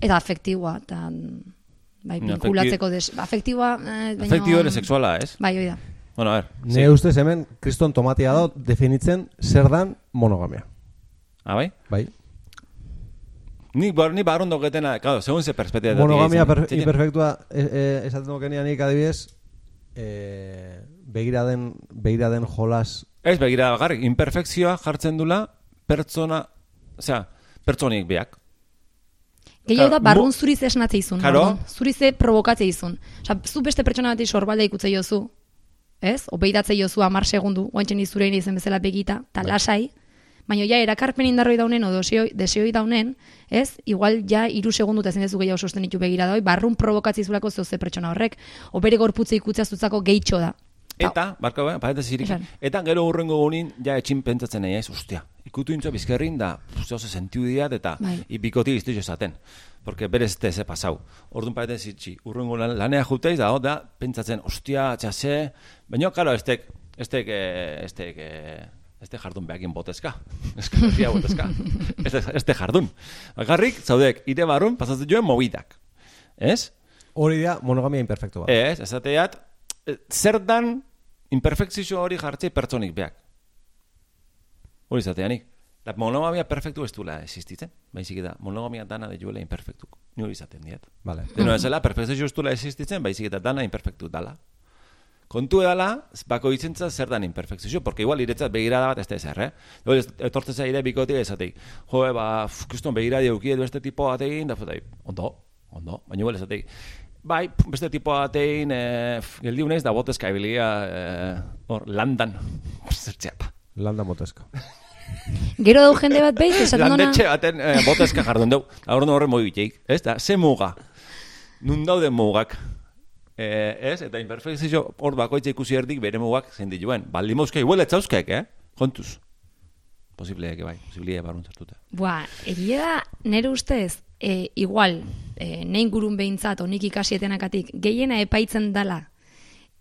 Eta afektiboa, eta bai, No, vinkulatzeko des... Afektiboa, eh, baina... Efektibo ere sexuala, ez? Bai, hori da. Bueno, a ver. Ne ustez hemen kriston tomatia da definitzen zer dan monogamia. Ah, bai? Bai. Ni, bar, ni barondo getena, claro, según ze perspektiba. Monogamia per, imperfektua e, e, esaten dokenean nik adibidez e, begira den begira den jolas Ez begira bakarrik, imperfekzioa jartzen dula pertsona, osea, pertsonik beak. Gehiago da, barrun zuriz esnatze izun. Claro. barrun. Zurize provokatzea izun. Osa, zu beste pertsona bati sorbalda ikutze jozu, ez? Obeidatze jozu amar segundu, guantxen izurein izen bezala begita, eta lasai, baina ja erakarpen indarroi daunen, o desioi, desioi daunen, ez? Igual ja iru segundu eta dezu gehiago sostenitu begira doi, barrun provokatzizulako zoze pertsona horrek, o bere gorputza ikutza zutzako gehitxo da. Eta, barka ba, parentesi irik. Esan. Eta gero hurrengo gunin, ja etxin pentsatzen nahi ez, ustia. Ikutu intzo bizkerrin da, zoze sentiu diat, eta Bai. ibikoti iztu esaten. Porque berez ez ze pasau. Orduan parentesi itxi, hurrengo lan, lanea juteiz, da, da, pentsatzen, ostia, txase, baina, karo, estek, estek, eh, estek, eh, este jardun behakin botezka. Eske berria botezka. este, este jardun. Bakarrik, zaudek, ire barrun, pasatzen joen mobidak. Ez? Hori da monogamia imperfecto bat. Ez, esateat, eh, zer dan imperfekzio hori jartzei pertsonik beak. Hori izateanik. Da monogamia perfektu ez duela existitzen. Baizik da, monogamia dana de juela imperfektuko. Ni hori izaten diet. Vale. Deno ezela, perfekzio ez duela existitzen, baizik eta dana imperfektu dala. Kontu edala, bako itzentza zer dan imperfekzio, porque igual iretzat begirada bat ez da ezer, eh? Ez- etortzen zaire bikotik esateik, jo, ba, kuston begiradi eukiet beste tipo batekin, da futai, ondo, ondo, baina igual esateik, bai, beste tipo batekin, eh, f- geldi unez, da botezka ebilia, eh, hor, landan, zertzea, pa. Landa moteska. Gero dau jende bat behiz, esaten dona, Landetxe baten eh, botezka jardun dugu, hor horre mogiteik, ez da, ze muga, nun daude mugak, eh, ez, eta imperfekzio hor bakoitza ikusi erdik bere mugak zein dituen, baldin mauzke, igual ez zauzkek, eh, kontuz. Posibleak, bai, posibleak barrun zartuta. Boa, egia da, nire ustez, e, igual, e, nein gurun behintzat, onik ikasietenakatik, gehiena epaitzen dala,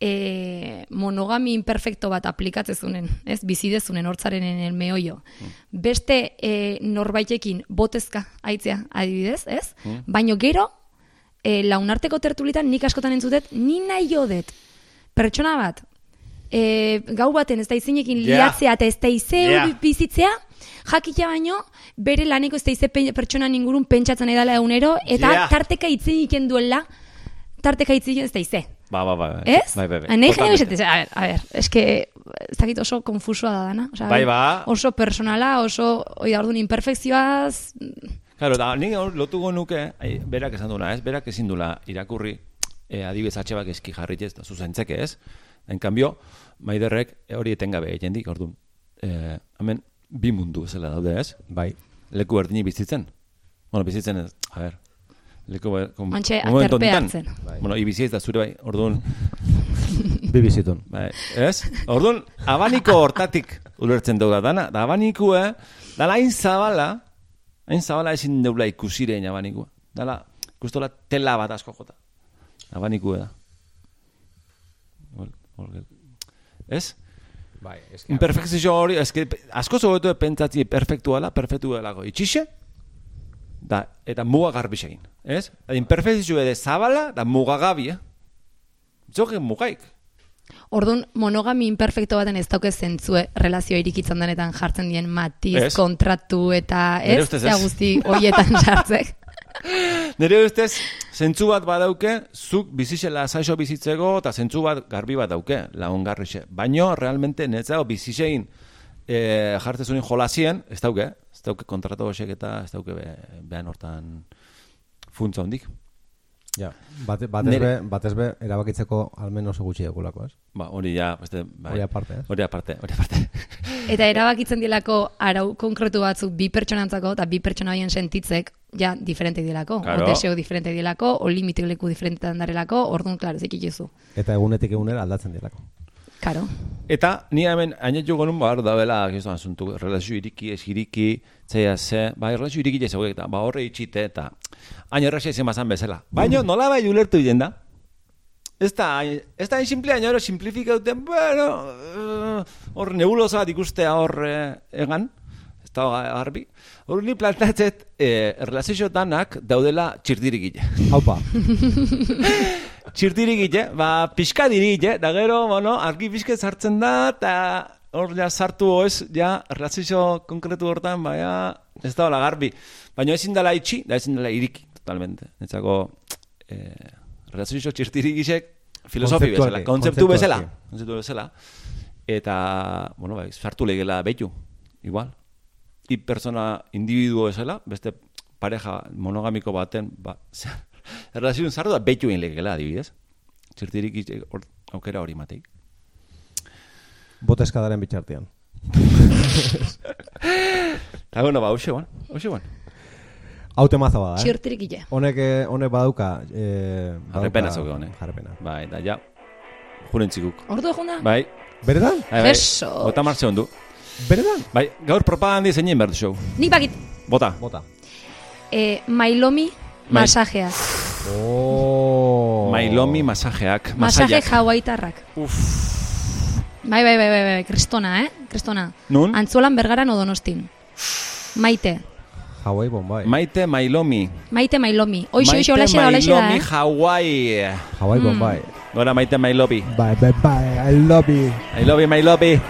e, monogami imperfecto bat aplikatzezunen, ez, bizidezunen hortzaren meoio. Beste e, norbaitekin botezka aitzea, adibidez, ez? Baino gero, e, launarteko tertulitan nik askotan entzutet, ni nahi jodet, pertsona bat, e, gau baten ez da izinekin liatzea eta ez da izeu Ja. bizitzea, jakitea baino, bere laneko ez da ize pe- pertsona ingurun pentsatzen edala egunero, eta Ja. tarteka itziniken duela, tarteka itziniken ez da ize. Ba, ba, ba. Ez? Bai, bai, bai. Jene bizatez, a ver, a ver, es que ez dakit oso konfusua da dana. Osea, Bai, ba. Oso personala, oso, oi da orduan, imperfekzioaz, Claro, da, nik lotuko nuke, berak esan duena, ez? Berak ezin dula irakurri e, adibidez atxebak eski jarrit ez, da zuzentzeke ez. En cambio, maiderrek hori etengabe egiten dik, orduan. E, hemen, bi mundu zela daude ez? Bai. Leku berdini bizitzen. Bueno, bizitzen ez, a ber, leku ber, kom- Mantxe, momentu aterpe honetan. hartzen. Bai. Bueno, ibizi ez da zure bai, orduan, Bi bizitun. bai, ez? Orduan, abaniko hortatik ulertzen dugu da dana, da abanikue, dala hain zabala, hain zabala ezin deula ikusirein abanikua. Dala, ikustola tela bat asko jota. Abanikue da. Hor- hor- Ez? Bai, eske. Imperfekzio hori, eske, asko zobetu pentsatzi perfektuala, perfektu delako itxixe, da, eta muga garbiz egin. Ez? Imperfekzio ere zabala, da mugagabi, eh? Zoge mugaik. Orduan, monogami imperfecto baten ez dauke zentzue relazio irikitzen denetan jartzen dien matiz, kontratu eta ez, ez. guzti hoietan sartzek. Nire ustez, zentzu bat badauke, zuk bizixela saixo bizitzeko, eta zentzu bat garbi bat dauke, laungarrixe. Baino, realmente, netzao bizixein e, jartzezunin jolasien, ez dauke, ez dauke kontratu horiek eta ez dauke be, behan hortan funtza hondik. Ja, bate, batez Nere- be, batez be, erabakitzeko almen oso gutxi egulako, ez? Ba, hori ja, beste, bai. Hori aparte, ez? Hori aparte, hori aparte. Eta erabakitzen dilako arau konkretu batzuk bi pertsonantzako eta bi pertsona horien sentitzek ja diferente dilako. Claro. O deseo diferente dilako, o limite leku diferentetan darelako, orduan, klaro, zikituzu. Eta egunetik egunera aldatzen dirako. Karo. Eta ni hemen ainet jo gonun bar da bela, gizto asuntu, relazio iriki, ez iriki, zeia ze, ba, relazio iriki ez eta ba, horre itxite, eta hain erraxa izan bazan bezala. Baina nola bai ulertu diren da? Ez da, ez da hain simplea, hain simplifikauten, bueno, eh, hor nebulosa bat ikustea hor eh, egan, ez da garbi. Hor ni plantatzet, eh, relazio danak daudela txirdirikile. Haupa, Txirtirikile, ba, pixka dirikile, da gero, bueno, argi pixka sartzen da, eta hor ja sartu oez, ja, relazio konkretu hortan, ba, ja, ez da garbi. Baina ezin dela itxi, da ezin dela iriki, totalmente. Netzako, eh, relazio txirtirikisek, filosofi bezala, kontzeptu bezala, kontzeptu bezala. Eta, bueno, bai, sartu legela behitu, igual. I persona individuo bezala, beste pareja monogamiko baten, ba, erlazioen sartu da behitu egin legela, adibidez. Txirtirik hor, aukera hori mateik. boteskadaren bitxartean. Eta, bueno, ba, hoxe guan, hoxe guan. Haute maza bada, eh? Txirtirik ille. Honek, eh, honek badauka... Eh, badauka- Jarrepena zauke honek. Jarrepena. Bai, da, ja, juren txikuk. Ordu egun da? Bai, Beredan? bai, bai. Eso. Bota martxe ondu. Beredan? Bai, gaur propagandi zeinen behar show. Nik bakit, Bota. Bota. eh, mailomi Mai- masajeak. Oh. Mailomi masajeak. Masaje hawaitarrak. Bai, bai, bai, bai, bai, kristona, eh? Kristona. Nun? Antzuelan bergaran odonostin. Maite. Hawaii Bombay. Maite Mailomi. Maite mailomi. Oixo, Maite oixo, olaxe da, olaxe da, Mailomi eh? Hawaii. Hawaii Mm. Bombay. Gora Maite Mailobi. Bye, bye, bye. I love you. I love you, Mailobi.